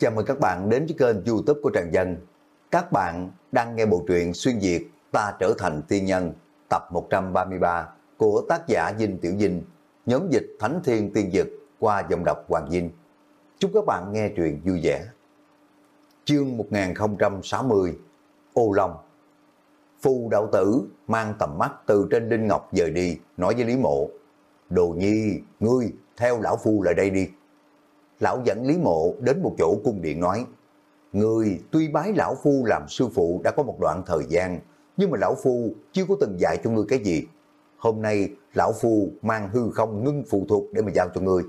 Chào mừng các bạn đến với kênh youtube của Trần Dân. Các bạn đang nghe bộ truyện Xuyên Việt Ta Trở Thành Tiên Nhân tập 133 của tác giả Dinh Tiểu Dinh, nhóm dịch Thánh Thiên Tiên Dực qua giọng đọc Hoàng Dinh. Chúc các bạn nghe truyện vui vẻ. Chương 1060 Ô Long Phu đạo tử mang tầm mắt từ trên Đinh Ngọc rời đi, nói với Lý Mộ. Đồ nhi, ngươi theo lão phu lại đây đi. Lão dẫn Lý Mộ đến một chỗ cung điện nói, Người tuy bái lão phu làm sư phụ đã có một đoạn thời gian, nhưng mà lão phu chưa có từng dạy cho ngươi cái gì. Hôm nay lão phu mang hư không ngưng phù thuộc để mà giao cho ngươi.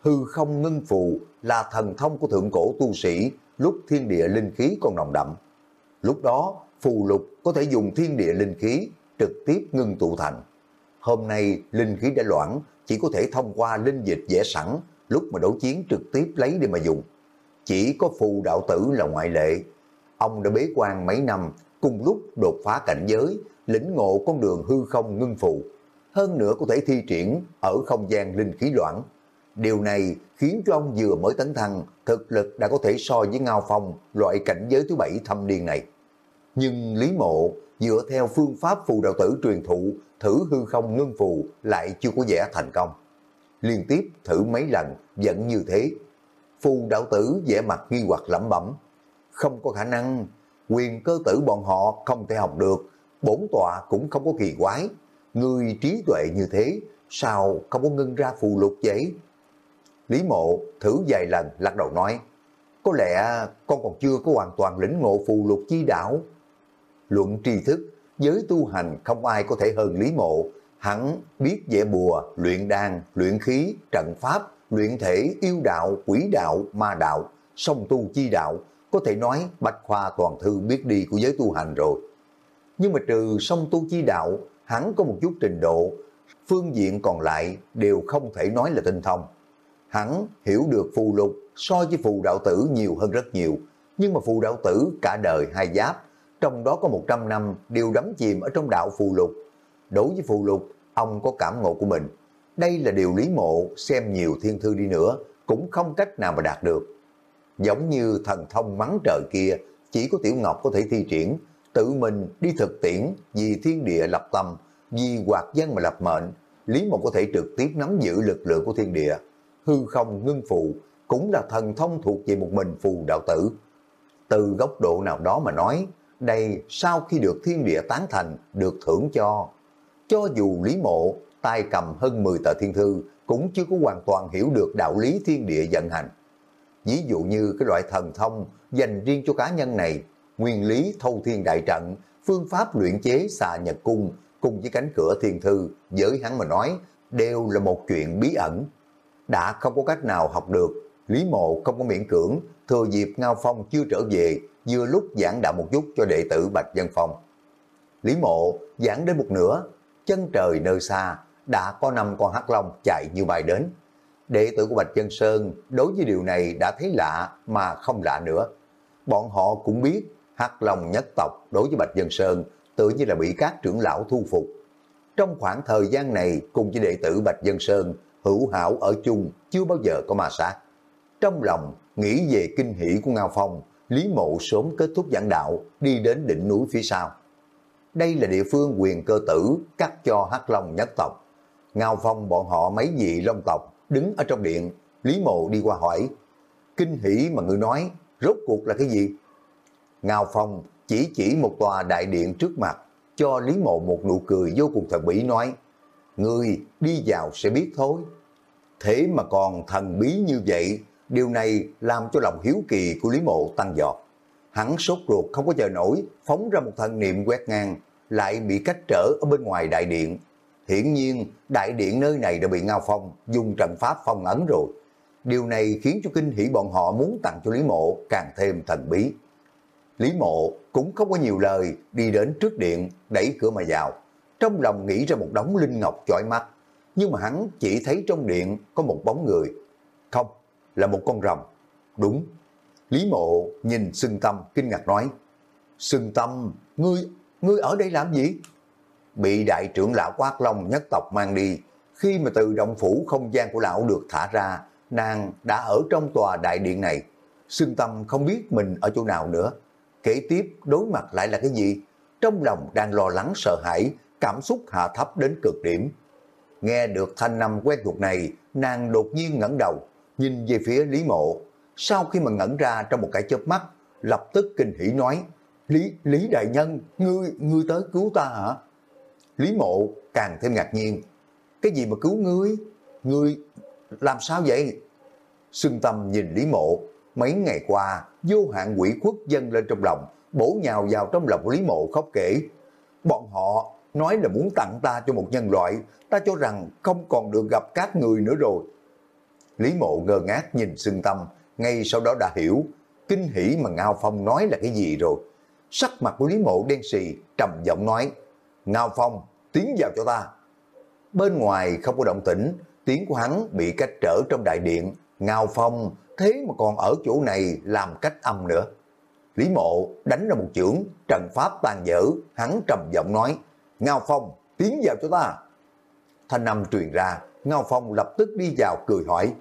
Hư không ngưng phù là thần thông của thượng cổ tu sĩ lúc thiên địa linh khí còn nồng đậm. Lúc đó phù lục có thể dùng thiên địa linh khí trực tiếp ngưng tụ thành. Hôm nay linh khí đã loãng, chỉ có thể thông qua linh dịch dễ sẵn, lúc mà đấu chiến trực tiếp lấy để mà dùng. Chỉ có phù đạo tử là ngoại lệ. Ông đã bế quan mấy năm, cùng lúc đột phá cảnh giới, lĩnh ngộ con đường hư không ngưng phù. Hơn nữa có thể thi triển ở không gian linh khí loãng. Điều này khiến cho ông vừa mới tấn thăng, thực lực đã có thể so với Ngao Phong, loại cảnh giới thứ bảy thâm niên này. Nhưng Lý Mộ dựa theo phương pháp phù đạo tử truyền thụ thử hư không ngưng phù lại chưa có vẻ thành công. Liên tiếp thử mấy lần vẫn như thế. Phu đạo tử vẻ mặt nghi hoặc lẩm bẩm. Không có khả năng, quyền cơ tử bọn họ không thể học được, bổn tọa cũng không có kỳ quái. Người trí tuệ như thế, sao không có ngưng ra phù lục vậy? Lý mộ thử vài lần lắc đầu nói, có lẽ con còn chưa có hoàn toàn lĩnh ngộ phù lục chi đạo. Luận tri thức, giới tu hành không ai có thể hơn Lý Mộ. Hắn biết vẽ bùa, luyện đan, luyện khí, trận pháp, luyện thể, yêu đạo, quỷ đạo, ma đạo, song tu chi đạo. Có thể nói bách khoa toàn thư biết đi của giới tu hành rồi. Nhưng mà trừ song tu chi đạo, hắn có một chút trình độ, phương diện còn lại đều không thể nói là tinh thông. Hắn hiểu được phù lục so với phù đạo tử nhiều hơn rất nhiều, nhưng mà phù đạo tử cả đời hai giáp, trong đó có 100 năm đều đắm chìm ở trong đạo phù lục. Đối với phù lục, ông có cảm ngộ của mình. Đây là điều lý mộ xem nhiều thiên thư đi nữa, cũng không cách nào mà đạt được. Giống như thần thông mắng trời kia, chỉ có Tiểu Ngọc có thể thi triển, tự mình đi thực tiễn vì thiên địa lập tâm, vì hoạt dân mà lập mệnh, Lý Mộ có thể trực tiếp nắm giữ lực lượng của thiên địa. Hư không ngưng phụ cũng là thần thông thuộc về một mình phù đạo tử. Từ góc độ nào đó mà nói, đây sau khi được thiên địa tán thành, được thưởng cho. Cho dù Lý Mộ tay cầm hơn 10 tờ thiên thư, cũng chưa có hoàn toàn hiểu được đạo lý thiên địa vận hành. Ví dụ như cái loại thần thông dành riêng cho cá nhân này, nguyên lý thâu thiên đại trận, phương pháp luyện chế xà nhật cung cùng với cánh cửa thiên thư, với hắn mà nói, đều là một chuyện bí ẩn. Đã không có cách nào học được, Lý Mộ không có miễn cưỡng, thừa dịp Ngao Phong chưa trở về, vừa lúc giảng đạo một chút cho đệ tử Bạch Dân Phong. Lý Mộ giảng đến một nửa, chân trời nơi xa, đã có năm con hắc long chạy như bay đến. Đệ tử của Bạch Dân Sơn đối với điều này đã thấy lạ mà không lạ nữa. Bọn họ cũng biết hắc long nhất tộc đối với Bạch Dân Sơn tự như là bị các trưởng lão thu phục. Trong khoảng thời gian này cùng với đệ tử Bạch Dân Sơn hữu hảo ở chung chưa bao giờ có ma sát. Trong lòng nghĩ về kinh hỷ của Ngao Phong, Lý Mộ sớm kết thúc giảng đạo, đi đến đỉnh núi phía sau. Đây là địa phương quyền cơ tử cắt cho Hắc Long nhất tộc. Ngao Phong bọn họ mấy vị Long tộc đứng ở trong điện, Lý Mộ đi qua hỏi, kinh hỷ mà người nói, rốt cuộc là cái gì? Ngao Phong chỉ chỉ một tòa đại điện trước mặt, cho Lý Mộ một nụ cười vô cùng thần bí nói, người đi vào sẽ biết thôi. Thế mà còn thần bí như vậy, Điều này làm cho lòng hiếu kỳ của Lý Mộ tăng giọt. Hắn sốt ruột không có chờ nổi, phóng ra một thần niệm quét ngang, lại bị cách trở ở bên ngoài đại điện. Hiển nhiên, đại điện nơi này đã bị Ngao Phong dùng trận pháp phong ấn rồi. Điều này khiến cho kinh hỷ bọn họ muốn tặng cho Lý Mộ càng thêm thần bí. Lý Mộ cũng không có nhiều lời, đi đến trước điện, đẩy cửa mà vào. Trong lòng nghĩ ra một đống linh ngọc chói mắt, nhưng mà hắn chỉ thấy trong điện có một bóng người. Không, là một con rồng. Đúng. Lý mộ nhìn Sưng Tâm kinh ngạc nói, Sưng Tâm, ngươi, ngươi ở đây làm gì? Bị đại trưởng lão quát long nhất tộc mang đi, khi mà từ động phủ không gian của lão được thả ra, nàng đã ở trong tòa đại điện này. Sưng Tâm không biết mình ở chỗ nào nữa. Kể tiếp đối mặt lại là cái gì? Trong lòng đang lo lắng sợ hãi, cảm xúc hạ thấp đến cực điểm. Nghe được thanh năm quen thuộc này, nàng đột nhiên ngẩng đầu, nhìn về phía Lý Mộ. Sau khi mà ngẩn ra trong một cái chớp mắt, lập tức kinh hỉ nói, Lý, Lý Đại Nhân, ngươi, ngươi tới cứu ta hả? Lý Mộ càng thêm ngạc nhiên, cái gì mà cứu ngươi? Ngươi làm sao vậy? sương tâm nhìn Lý Mộ, mấy ngày qua vô hạn quỷ quốc dâng lên trong lòng, bổ nhào vào trong lòng Lý Mộ khóc kể. Bọn họ nói là muốn tặng ta cho một nhân loại, ta cho rằng không còn được gặp các người nữa rồi. Lý Mộ ngơ ngác nhìn sương Tâm, ngay sau đó đã hiểu, kinh hỉ mà Ngao Phong nói là cái gì rồi. Sắc mặt của Lý Mộ đen xì, trầm giọng nói, Ngao Phong, tiến vào cho ta. Bên ngoài không có động tĩnh, tiếng của hắn bị cách trở trong đại điện. Ngao Phong thế mà còn ở chỗ này làm cách âm nữa. Lý Mộ đánh ra một chưởng, trần pháp tàn dở, hắn trầm giọng nói, Ngao Phong, tiến vào cho ta. Thanh âm truyền ra, Ngao Phong lập tức đi vào cười hỏi,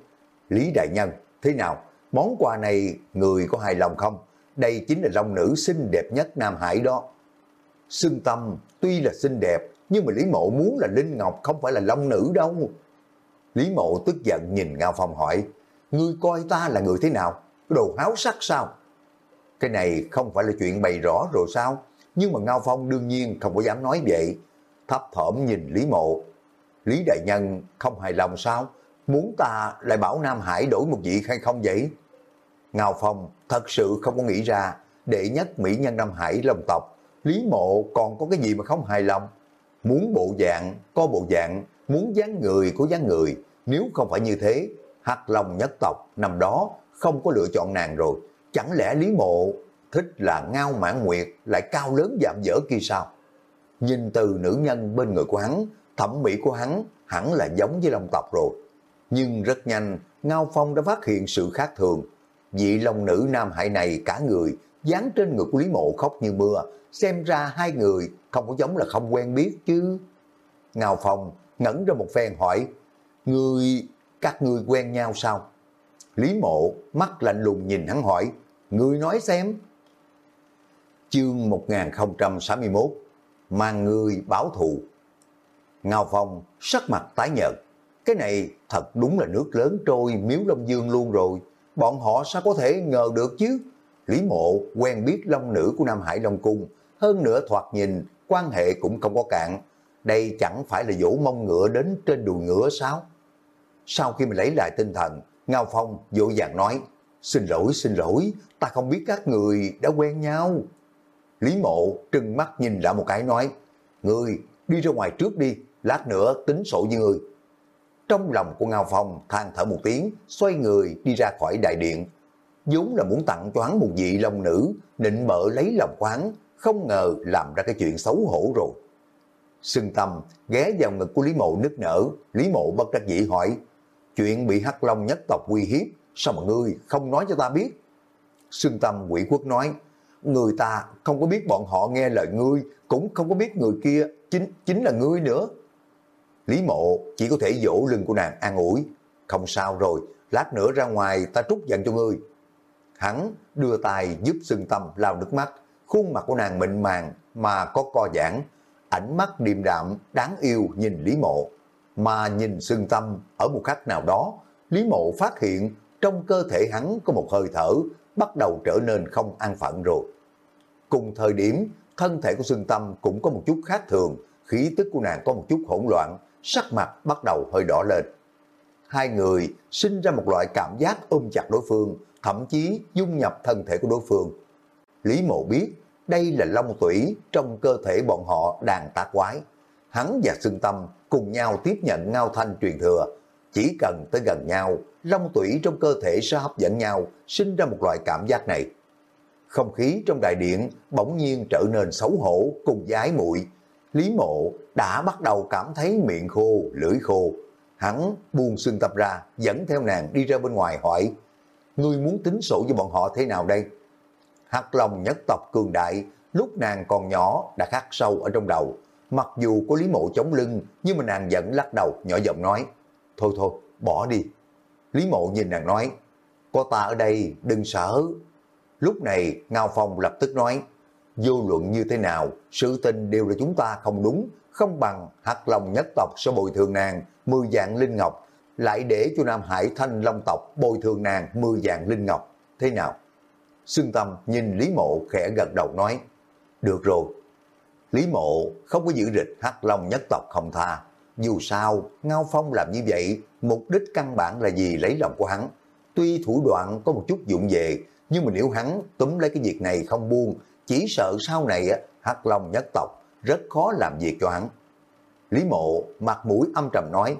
Lý Đại Nhân, thế nào, món quà này người có hài lòng không? Đây chính là long nữ xinh đẹp nhất Nam Hải đó. Sưng Tâm tuy là xinh đẹp, nhưng mà Lý Mộ muốn là Linh Ngọc không phải là long nữ đâu. Lý Mộ tức giận nhìn Ngao Phong hỏi, ngươi coi ta là người thế nào? Đồ háo sắc sao? Cái này không phải là chuyện bày rõ rồi sao? Nhưng mà Ngao Phong đương nhiên không có dám nói vậy. Thấp thỏm nhìn Lý Mộ. Lý Đại Nhân không hài lòng sao? Muốn ta lại bảo Nam Hải đổi một vị hay không vậy? Ngao Phong thật sự không có nghĩ ra đệ nhất Mỹ nhân Nam Hải lòng tộc. Lý Mộ còn có cái gì mà không hài lòng? Muốn bộ dạng, có bộ dạng, muốn dáng người có dáng người. Nếu không phải như thế, hạt lòng nhất tộc năm đó không có lựa chọn nàng rồi. Chẳng lẽ Lý Mộ thích là ngao mãn nguyệt lại cao lớn giảm dở kia sao? Nhìn từ nữ nhân bên người của hắn, thẩm mỹ của hắn hẳn là giống với Long tộc rồi. Nhưng rất nhanh, Ngao Phong đã phát hiện sự khác thường. Vị Long nữ Nam Hải này cả người, dán trên ngực Lý Mộ khóc như mưa, xem ra hai người không có giống là không quen biết chứ. ngào Phong ngẩn ra một phen hỏi, Người, các người quen nhau sao? Lý Mộ mắt lạnh lùng nhìn hắn hỏi, Người nói xem. Chương 1061 Mang người báo thù Ngao Phong sắc mặt tái nhợt. Cái này thật đúng là nước lớn trôi miếu Long Dương luôn rồi. Bọn họ sao có thể ngờ được chứ? Lý Mộ quen biết Long Nữ của Nam Hải Long Cung. Hơn nữa thoạt nhìn, quan hệ cũng không có cạn. Đây chẳng phải là Vũ mông ngựa đến trên đùi ngựa sao? Sau khi mình lấy lại tinh thần, Ngao Phong vội vàng nói, xin lỗi, xin lỗi, ta không biết các người đã quen nhau. Lý Mộ trừng mắt nhìn lại một cái nói, người đi ra ngoài trước đi, lát nữa tính sổ với người trong lòng của Ngao Phong than thở một tiếng, xoay người đi ra khỏi đại điện. vốn là muốn tặng cho hắn một vị long nữ, định mở lấy lòng quán, không ngờ làm ra cái chuyện xấu hổ rồi. Sưng tâm ghé vào ngực của Lý Mộ nức nở, Lý Mộ bất đắc dĩ hỏi, chuyện bị Hắc Long nhất tộc uy hiếp, sao mà ngươi không nói cho ta biết? Sưng tâm quỷ quốc nói, người ta không có biết bọn họ nghe lời ngươi, cũng không có biết người kia chính chính là ngươi nữa. Lý mộ chỉ có thể dỗ lưng của nàng an ủi, không sao rồi, lát nữa ra ngoài ta trút giận cho ngươi. Hắn đưa tay giúp sưng tâm lao nước mắt, khuôn mặt của nàng mịn màng mà có co giãn, ánh mắt điềm đạm, đáng yêu nhìn Lý mộ. Mà nhìn sưng tâm ở một khắc nào đó, Lý mộ phát hiện trong cơ thể hắn có một hơi thở bắt đầu trở nên không an phận rồi. Cùng thời điểm, thân thể của Sương Tâm cũng có một chút khác thường, khí tức của nàng có một chút hỗn loạn, sắc mặt bắt đầu hơi đỏ lên. Hai người sinh ra một loại cảm giác ôm chặt đối phương, thậm chí dung nhập thân thể của đối phương. Lý Mộ biết đây là long tủy trong cơ thể bọn họ đang tác quái. Hắn và Sương Tâm cùng nhau tiếp nhận ngao thanh truyền thừa. Chỉ cần tới gần nhau, long tủy trong cơ thể sẽ hấp dẫn nhau, sinh ra một loại cảm giác này. Không khí trong đại điện bỗng nhiên trở nên xấu hổ cùng giái muội Lý mộ đã bắt đầu cảm thấy miệng khô, lưỡi khô. Hắn buông xương tập ra, dẫn theo nàng đi ra bên ngoài hỏi, ngươi muốn tính sổ với bọn họ thế nào đây? Hắc lòng nhất tộc cường đại, lúc nàng còn nhỏ đã khắc sâu ở trong đầu. Mặc dù có Lý Mộ chống lưng, nhưng mà nàng vẫn lắc đầu, nhỏ giọng nói, thôi thôi, bỏ đi. Lý Mộ nhìn nàng nói, có ta ở đây, đừng sợ. Lúc này Ngao Phong lập tức nói, vô luận như thế nào, sự tình đều là chúng ta không đúng, không bằng hạt lòng nhất tộc sẽ bồi thường nàng, mười dạng linh ngọc, lại để cho Nam Hải Thanh Long tộc bồi thường nàng mười dạng linh ngọc. Thế nào? Sương Tâm nhìn Lý Mộ khẽ gật đầu nói, được rồi. Lý Mộ không có giữ rịch hắc long nhất tộc không tha. Dù sao, Ngao Phong làm như vậy, mục đích căn bản là gì lấy lòng của hắn. Tuy thủ đoạn có một chút dụng về, nhưng mà nếu hắn túm lấy cái việc này không buông, chỉ sợ sau này hắc long nhất tộc rất khó làm việc cho hắn. Lý Mộ mặt mũi âm trầm nói,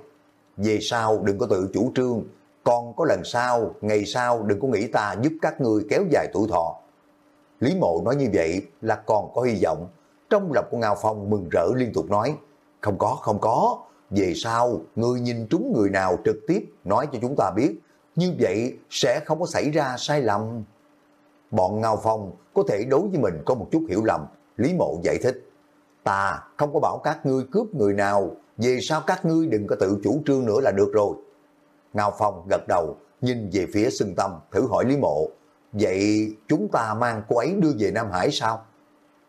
về sau đừng có tự chủ trương, còn có lần sau, ngày sau đừng có nghĩ ta giúp các ngươi kéo dài tuổi thọ. Lý Mộ nói như vậy là còn có hy vọng. Trong lòng của Ngao Phong mừng rỡ liên tục nói, không có, không có, về sau ngươi nhìn trúng người nào trực tiếp nói cho chúng ta biết, như vậy sẽ không có xảy ra sai lầm. Bọn Ngao Phong có thể đối với mình có một chút hiểu lầm, Lý Mộ giải thích. Ta không có bảo các ngươi cướp người nào, về sao các ngươi đừng có tự chủ trương nữa là được rồi. Ngao Phong gật đầu, nhìn về phía xưng tâm, thử hỏi Lý Mộ, vậy chúng ta mang cô ấy đưa về Nam Hải sao?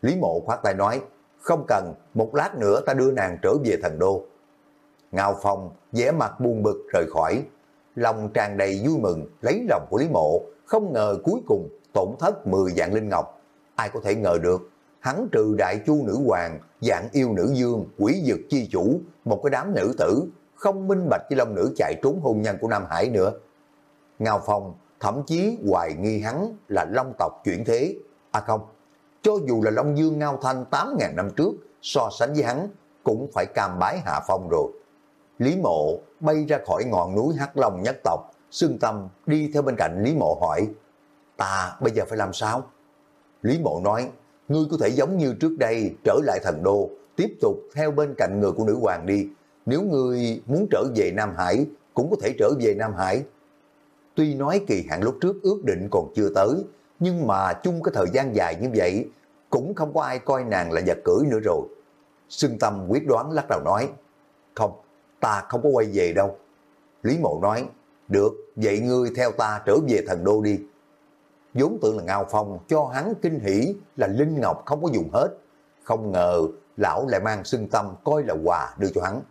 Lý Mộ khoát tay nói, không cần, một lát nữa ta đưa nàng trở về thần đô. Ngao Phong vẻ mặt buồn bực rời khỏi, lòng tràn đầy vui mừng lấy lòng của Lý Mộ, không ngờ cuối cùng tổn thất 10 dạng linh ngọc. Ai có thể ngờ được, hắn trừ đại chu nữ hoàng, dạng yêu nữ dương, quỷ dực chi chủ, một cái đám nữ tử, không minh bạch với long nữ chạy trốn hôn nhân của Nam Hải nữa. Ngao Phong thậm chí hoài nghi hắn là long tộc chuyển thế. À không, cho dù là Long Dương Ngao Thanh 8.000 năm trước, so sánh với hắn, cũng phải cam bái hạ phong rồi. Lý Mộ bay ra khỏi ngọn núi Hắc Long nhất tộc, xương tâm đi theo bên cạnh Lý Mộ hỏi, ta bây giờ phải làm sao? Lý Mộ nói, ngươi có thể giống như trước đây trở lại thần đô, tiếp tục theo bên cạnh người của nữ hoàng đi. Nếu ngươi muốn trở về Nam Hải, cũng có thể trở về Nam Hải. Tuy nói kỳ hạn lúc trước ước định còn chưa tới, nhưng mà chung cái thời gian dài như vậy, cũng không có ai coi nàng là vật cưỡi nữa rồi. Sương Tâm quyết đoán lắc đầu nói, không, ta không có quay về đâu. Lý Mộ nói, được, vậy ngươi theo ta trở về thần đô đi vốn tưởng là Ngao Phong cho hắn kinh hỉ là Linh Ngọc không có dùng hết. Không ngờ lão lại mang xưng Tâm coi là quà đưa cho hắn.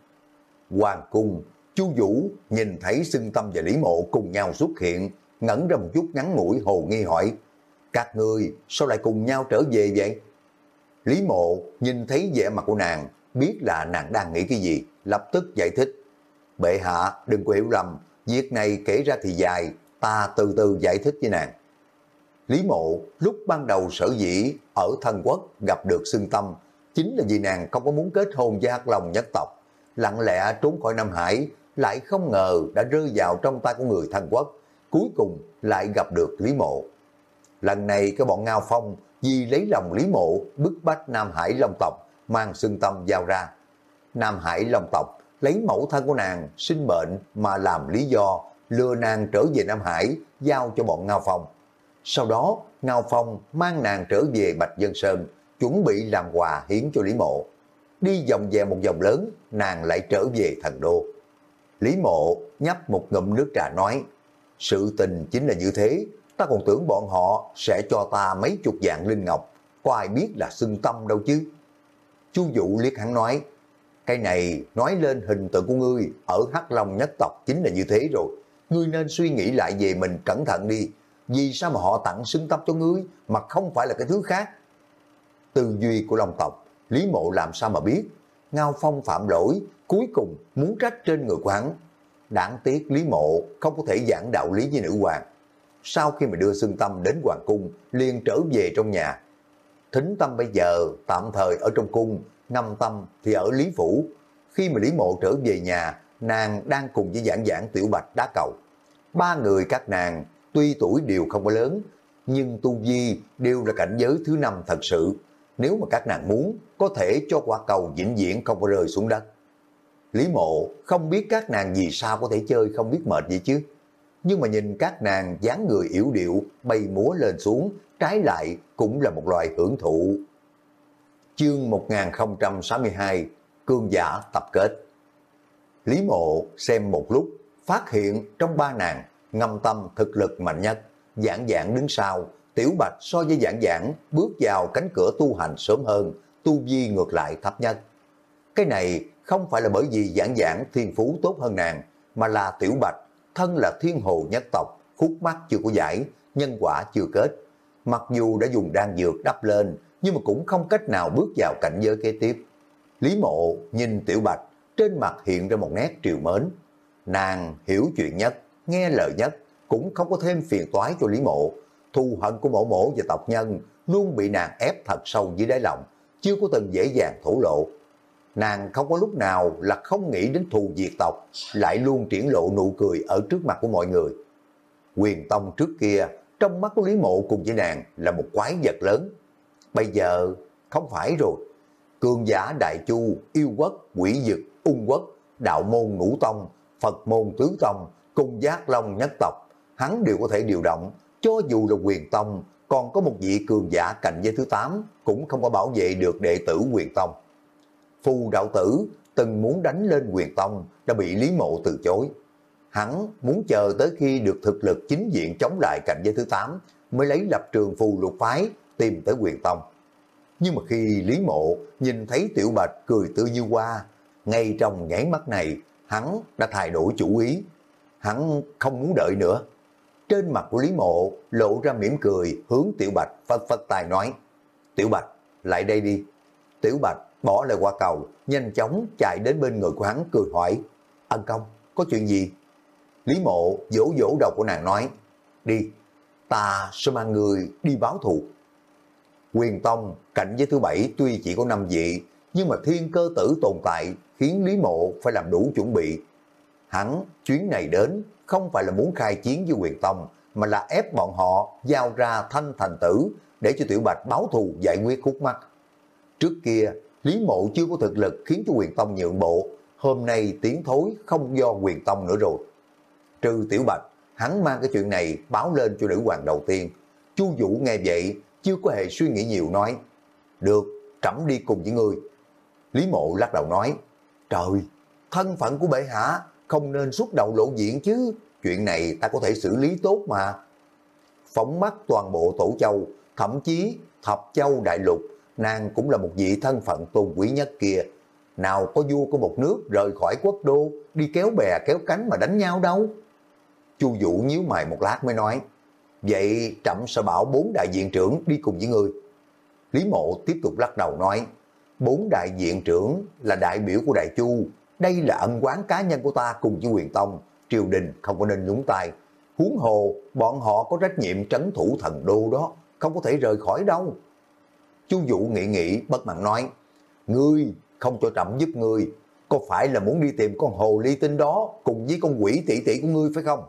Hoàng cung, Chu Vũ nhìn thấy xưng Tâm và Lý Mộ cùng nhau xuất hiện, ngẩn ra một chút ngắn mũi hồ nghi hỏi, các người sao lại cùng nhau trở về vậy? Lý mộ nhìn thấy vẻ mặt của nàng, biết là nàng đang nghĩ cái gì, lập tức giải thích. Bệ hạ đừng có hiểu lầm, việc này kể ra thì dài, ta từ từ giải thích với nàng. Lý mộ lúc ban đầu sở dĩ ở thân quốc gặp được xương tâm, chính là vì nàng không có muốn kết hôn với hắc lòng nhất tộc, lặng lẽ trốn khỏi Nam Hải, lại không ngờ đã rơi vào trong tay của người thân quốc, cuối cùng lại gặp được Lý mộ. Lần này cái bọn Ngao Phong vì lấy lòng Lý Mộ bức bách Nam Hải Long tộc mang xương tâm giao ra. Nam Hải Long tộc lấy mẫu thân của nàng sinh bệnh mà làm lý do lừa nàng trở về Nam Hải giao cho bọn Ngao Phong. Sau đó Ngao Phong mang nàng trở về Bạch Dân Sơn chuẩn bị làm quà hiến cho Lý Mộ. Đi vòng về một vòng lớn nàng lại trở về thần đô. Lý Mộ nhấp một ngụm nước trà nói sự tình chính là như thế ta còn tưởng bọn họ sẽ cho ta mấy chục dạng linh ngọc, có ai biết là xưng tâm đâu chứ. Chu Vũ liếc hắn nói, cái này nói lên hình tượng của ngươi ở Hắc Long nhất tộc chính là như thế rồi. Ngươi nên suy nghĩ lại về mình cẩn thận đi. Vì sao mà họ tặng xứng tâm cho ngươi mà không phải là cái thứ khác? Tư duy của Long tộc, Lý Mộ làm sao mà biết? Ngao Phong phạm lỗi, cuối cùng muốn trách trên người của hắn. Đáng tiếc Lý Mộ không có thể giảng đạo lý với nữ hoàng sau khi mà đưa xương Tâm đến Hoàng Cung, liền trở về trong nhà. Thính Tâm bây giờ tạm thời ở trong cung, ngâm Tâm thì ở Lý Phủ. Khi mà Lý Mộ trở về nhà, nàng đang cùng với giảng giảng Tiểu Bạch đá cầu. Ba người các nàng, tuy tuổi đều không có lớn, nhưng tu vi đều là cảnh giới thứ năm thật sự. Nếu mà các nàng muốn, có thể cho quả cầu vĩnh viễn không có rơi xuống đất. Lý Mộ không biết các nàng vì sao có thể chơi không biết mệt gì chứ nhưng mà nhìn các nàng dáng người yếu điệu bay múa lên xuống, trái lại cũng là một loài hưởng thụ. Chương 1062 Cương giả tập kết Lý mộ xem một lúc, phát hiện trong ba nàng, ngâm tâm thực lực mạnh nhất, giảng giảng đứng sau, Tiểu Bạch so với giảng giảng bước vào cánh cửa tu hành sớm hơn, tu vi ngược lại thấp nhất. Cái này không phải là bởi vì giảng giảng thiên phú tốt hơn nàng, mà là Tiểu Bạch, thân là thiên hồ nhất tộc, khúc mắt chưa có giải, nhân quả chưa kết. Mặc dù đã dùng đan dược đắp lên, nhưng mà cũng không cách nào bước vào cảnh giới kế tiếp. Lý mộ nhìn Tiểu Bạch, trên mặt hiện ra một nét triều mến. Nàng hiểu chuyện nhất, nghe lời nhất, cũng không có thêm phiền toái cho Lý mộ. Thù hận của mộ mộ và tộc nhân luôn bị nàng ép thật sâu dưới đáy lòng, chưa có từng dễ dàng thổ lộ. Nàng không có lúc nào là không nghĩ đến thù diệt tộc, lại luôn triển lộ nụ cười ở trước mặt của mọi người. Quyền Tông trước kia, trong mắt của Lý Mộ cùng với nàng là một quái vật lớn. Bây giờ, không phải rồi. Cường giả Đại Chu, Yêu Quốc, Quỷ Dực, Ung Quốc, Đạo Môn Ngũ Tông, Phật Môn Tứ Tông, cùng Giác Long Nhất Tộc, hắn đều có thể điều động, cho dù là quyền tông, còn có một vị cường giả cạnh giới thứ 8 cũng không có bảo vệ được đệ tử quyền tông. Phù đạo tử từng muốn đánh lên quyền tông đã bị Lý Mộ từ chối. Hắn muốn chờ tới khi được thực lực chính diện chống lại cạnh giới thứ 8 mới lấy lập trường phù lục phái tìm tới quyền tông. Nhưng mà khi Lý Mộ nhìn thấy Tiểu Bạch cười tươi như hoa, ngay trong nháy mắt này, hắn đã thay đổi chủ ý. Hắn không muốn đợi nữa. Trên mặt của Lý Mộ lộ ra mỉm cười hướng Tiểu Bạch phật phật tài nói, Tiểu Bạch, lại đây đi. Tiểu Bạch bỏ lại qua cầu, nhanh chóng chạy đến bên người của hắn cười hỏi, ân công, có chuyện gì? Lý Mộ vỗ vỗ đầu của nàng nói, đi, ta sẽ mang người đi báo thù. Quyền Tông, cạnh với thứ bảy tuy chỉ có năm vị, nhưng mà thiên cơ tử tồn tại khiến Lý Mộ phải làm đủ chuẩn bị. Hắn chuyến này đến không phải là muốn khai chiến với quyền Tông, mà là ép bọn họ giao ra thanh thành tử để cho Tiểu Bạch báo thù giải quyết khúc mắc. Trước kia, Lý Mộ chưa có thực lực khiến cho quyền Tông nhượng bộ, hôm nay tiếng thối không do quyền Tông nữa rồi. Trừ Tiểu Bạch, hắn mang cái chuyện này báo lên cho nữ hoàng đầu tiên. Chu Vũ nghe vậy, chưa có hề suy nghĩ nhiều nói, được, trẫm đi cùng với ngươi. Lý Mộ lắc đầu nói, trời, thân phận của bệ hạ không nên xuất đầu lộ diện chứ, chuyện này ta có thể xử lý tốt mà. Phóng mắt toàn bộ tổ châu, thậm chí thập châu đại lục, nàng cũng là một vị thân phận tôn quý nhất kia. Nào có vua của một nước rời khỏi quốc đô, đi kéo bè kéo cánh mà đánh nhau đâu. Chu Vũ nhíu mày một lát mới nói, vậy trẫm sẽ bảo bốn đại diện trưởng đi cùng với ngươi. Lý Mộ tiếp tục lắc đầu nói, bốn đại diện trưởng là đại biểu của Đại Chu, đây là ân quán cá nhân của ta cùng với quyền tông, triều đình không có nên nhúng tay. Huống hồ, bọn họ có trách nhiệm trấn thủ thần đô đó, không có thể rời khỏi đâu. Chu Vũ nghĩ nghĩ bất mãn nói, ngươi không cho trẫm giúp ngươi, có phải là muốn đi tìm con hồ ly tinh đó cùng với con quỷ tỷ tỷ của ngươi phải không?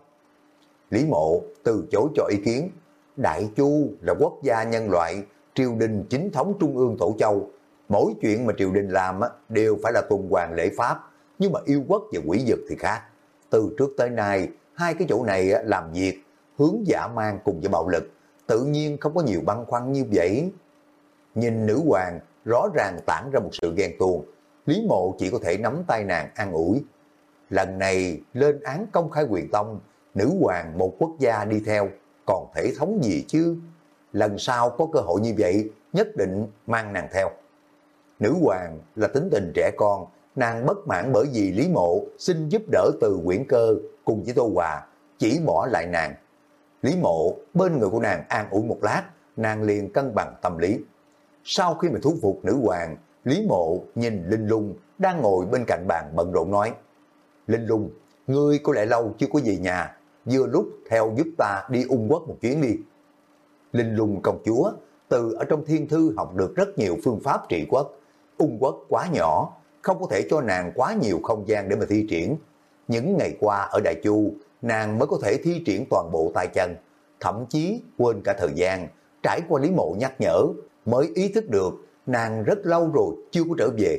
Lý Mộ từ chối cho ý kiến, Đại Chu là quốc gia nhân loại, triều đình chính thống trung ương Tổ Châu, mỗi chuyện mà triều đình làm đều phải là tuần hoàn lễ pháp, nhưng mà yêu quất và quỷ dực thì khác. Từ trước tới nay, hai cái chỗ này làm việc, hướng giả mang cùng với bạo lực, tự nhiên không có nhiều băn khoăn như vậy. Nhìn nữ hoàng, rõ ràng tản ra một sự ghen tuông, Lý Mộ chỉ có thể nắm tay nàng an ủi. Lần này lên án công khai quyền tông, nữ hoàng một quốc gia đi theo, còn thể thống gì chứ? Lần sau có cơ hội như vậy, nhất định mang nàng theo. Nữ hoàng là tính tình trẻ con, nàng bất mãn bởi vì Lý Mộ xin giúp đỡ từ quyển cơ cùng với Tô Hòa, chỉ bỏ lại nàng. Lý Mộ bên người của nàng an ủi một lát, nàng liền cân bằng tâm lý. Sau khi mà thú phục nữ hoàng, Lý Mộ nhìn Linh Lung đang ngồi bên cạnh bàn bận rộn nói, Linh Lung, ngươi có lẽ lâu chưa có về nhà, vừa lúc theo giúp ta đi ung quốc một chuyến đi. Linh Lung công chúa từ ở trong thiên thư học được rất nhiều phương pháp trị quốc. Ung quốc quá nhỏ, không có thể cho nàng quá nhiều không gian để mà thi triển. Những ngày qua ở Đại Chu, nàng mới có thể thi triển toàn bộ tay chân, thậm chí quên cả thời gian, trải qua Lý Mộ nhắc nhở, mới ý thức được nàng rất lâu rồi chưa có trở về.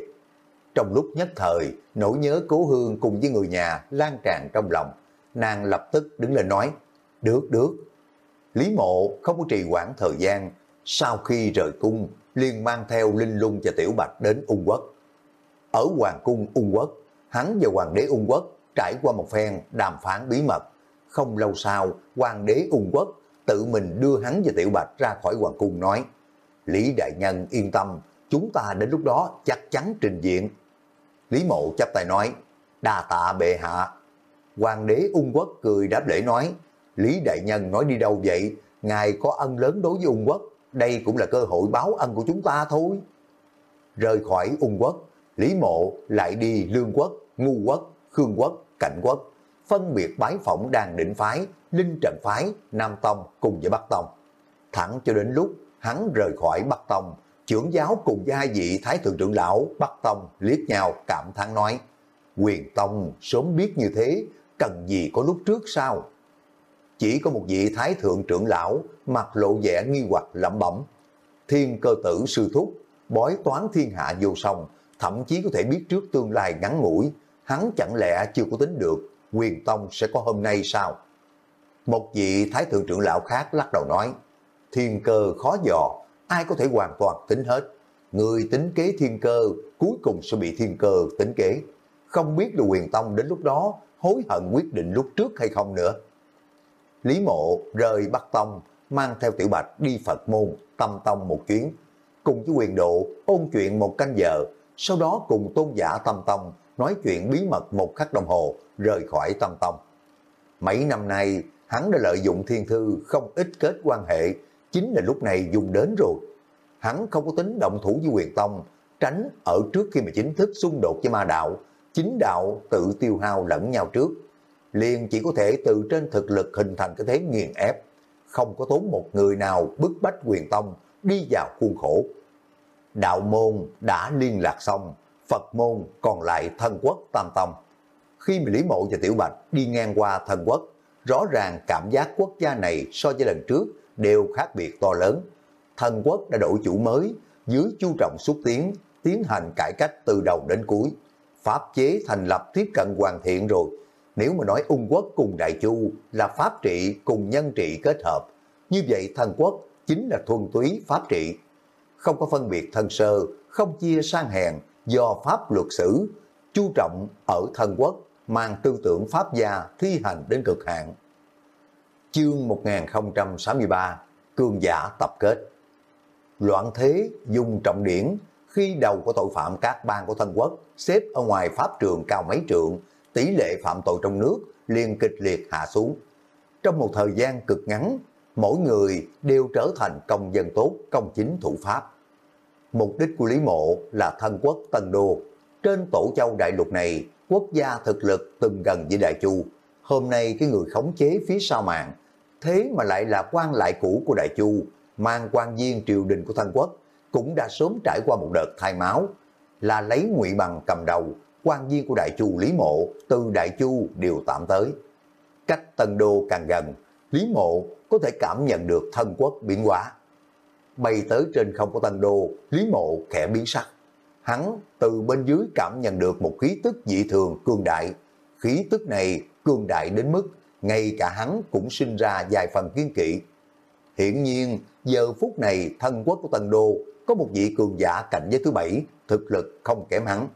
Trong lúc nhất thời, nỗi nhớ cố hương cùng với người nhà lan tràn trong lòng, nàng lập tức đứng lên nói, được, được. Lý mộ không có trì hoãn thời gian, sau khi rời cung, liền mang theo Linh Lung và Tiểu Bạch đến Ung Quốc. Ở Hoàng cung Ung Quốc, hắn và Hoàng đế Ung Quốc trải qua một phen đàm phán bí mật, Không lâu sau, hoàng đế ung quốc tự mình đưa hắn và Tiểu Bạch ra khỏi hoàng cung nói, Lý Đại Nhân yên tâm, chúng ta đến lúc đó chắc chắn trình diện. Lý Mộ chấp tay nói, đa tạ bệ hạ. Hoàng đế ung quốc cười đáp lễ nói, Lý Đại Nhân nói đi đâu vậy, ngài có ân lớn đối với ung quốc, đây cũng là cơ hội báo ân của chúng ta thôi. Rời khỏi ung quốc, Lý Mộ lại đi Lương quốc, Ngu quốc, Khương quốc, Cảnh quốc, phân biệt bái phỏng đàn định phái, Linh trận phái, Nam Tông cùng với Bắc Tông. Thẳng cho đến lúc hắn rời khỏi Bắc Tông, trưởng giáo cùng với hai vị Thái Thượng trưởng lão Bắc Tông liếc nhau cảm thán nói, quyền Tông sớm biết như thế, cần gì có lúc trước sao? Chỉ có một vị Thái Thượng trưởng lão mặt lộ vẻ nghi hoặc lẩm bẩm. Thiên cơ tử sư thúc, bói toán thiên hạ vô song, thậm chí có thể biết trước tương lai ngắn ngủi, hắn chẳng lẽ chưa có tính được quyền tông sẽ có hôm nay sao? Một vị thái thượng trưởng lão khác lắc đầu nói, thiên cơ khó dò, ai có thể hoàn toàn tính hết. Người tính kế thiên cơ, cuối cùng sẽ bị thiên cơ tính kế. Không biết được quyền tông đến lúc đó hối hận quyết định lúc trước hay không nữa. Lý mộ rời Bắc Tông, mang theo Tiểu Bạch đi Phật môn, tâm tông một chuyến. Cùng với quyền độ ôn chuyện một canh giờ, sau đó cùng tôn giả tâm tông nói chuyện bí mật một khắc đồng hồ, rời khỏi tâm tông. Mấy năm nay, hắn đã lợi dụng thiên thư không ít kết quan hệ, chính là lúc này dùng đến rồi. Hắn không có tính động thủ với quyền tông, tránh ở trước khi mà chính thức xung đột với ma đạo, chính đạo tự tiêu hao lẫn nhau trước. Liền chỉ có thể từ trên thực lực hình thành cái thế nghiền ép, không có tốn một người nào bức bách quyền tông đi vào khuôn khổ. Đạo môn đã liên lạc xong, Phật môn còn lại thân quốc tam tông. Khi mà Lý Mộ và Tiểu Bạch đi ngang qua thần quốc, rõ ràng cảm giác quốc gia này so với lần trước đều khác biệt to lớn. Thần quốc đã đổi chủ mới, dưới chu trọng xúc tiến, tiến hành cải cách từ đầu đến cuối. Pháp chế thành lập tiếp cận hoàn thiện rồi. Nếu mà nói ung quốc cùng đại chu là pháp trị cùng nhân trị kết hợp, như vậy thần quốc chính là thuần túy pháp trị. Không có phân biệt thân sơ, không chia sang hèn do pháp luật xử chú trọng ở thần quốc mang tư tưởng Pháp gia thi hành đến cực hạn. Chương 1063 Cương giả tập kết Loạn thế dùng trọng điển khi đầu của tội phạm các bang của thân quốc xếp ở ngoài pháp trường cao mấy trượng, tỷ lệ phạm tội trong nước liền kịch liệt hạ xuống. Trong một thời gian cực ngắn, mỗi người đều trở thành công dân tốt, công chính thủ pháp. Mục đích của Lý Mộ là thân quốc Tân Đô. Trên tổ châu đại lục này quốc gia thực lực từng gần với Đại Chu. Hôm nay cái người khống chế phía sau màn, thế mà lại là quan lại cũ của Đại Chu, mang quan viên triều đình của thân Quốc, cũng đã sớm trải qua một đợt thay máu, là lấy ngụy bằng cầm đầu, quan viên của Đại Chu Lý Mộ từ Đại Chu đều tạm tới. Cách Tân Đô càng gần, Lý Mộ có thể cảm nhận được thân quốc biến hóa. Bay tới trên không của Tân Đô, Lý Mộ khẽ biến sắc hắn từ bên dưới cảm nhận được một khí tức dị thường cương đại. Khí tức này cương đại đến mức ngay cả hắn cũng sinh ra vài phần kiên kỵ. Hiện nhiên, giờ phút này thân quốc của Tân Đô có một vị cường giả cạnh giới thứ bảy, thực lực không kém hắn.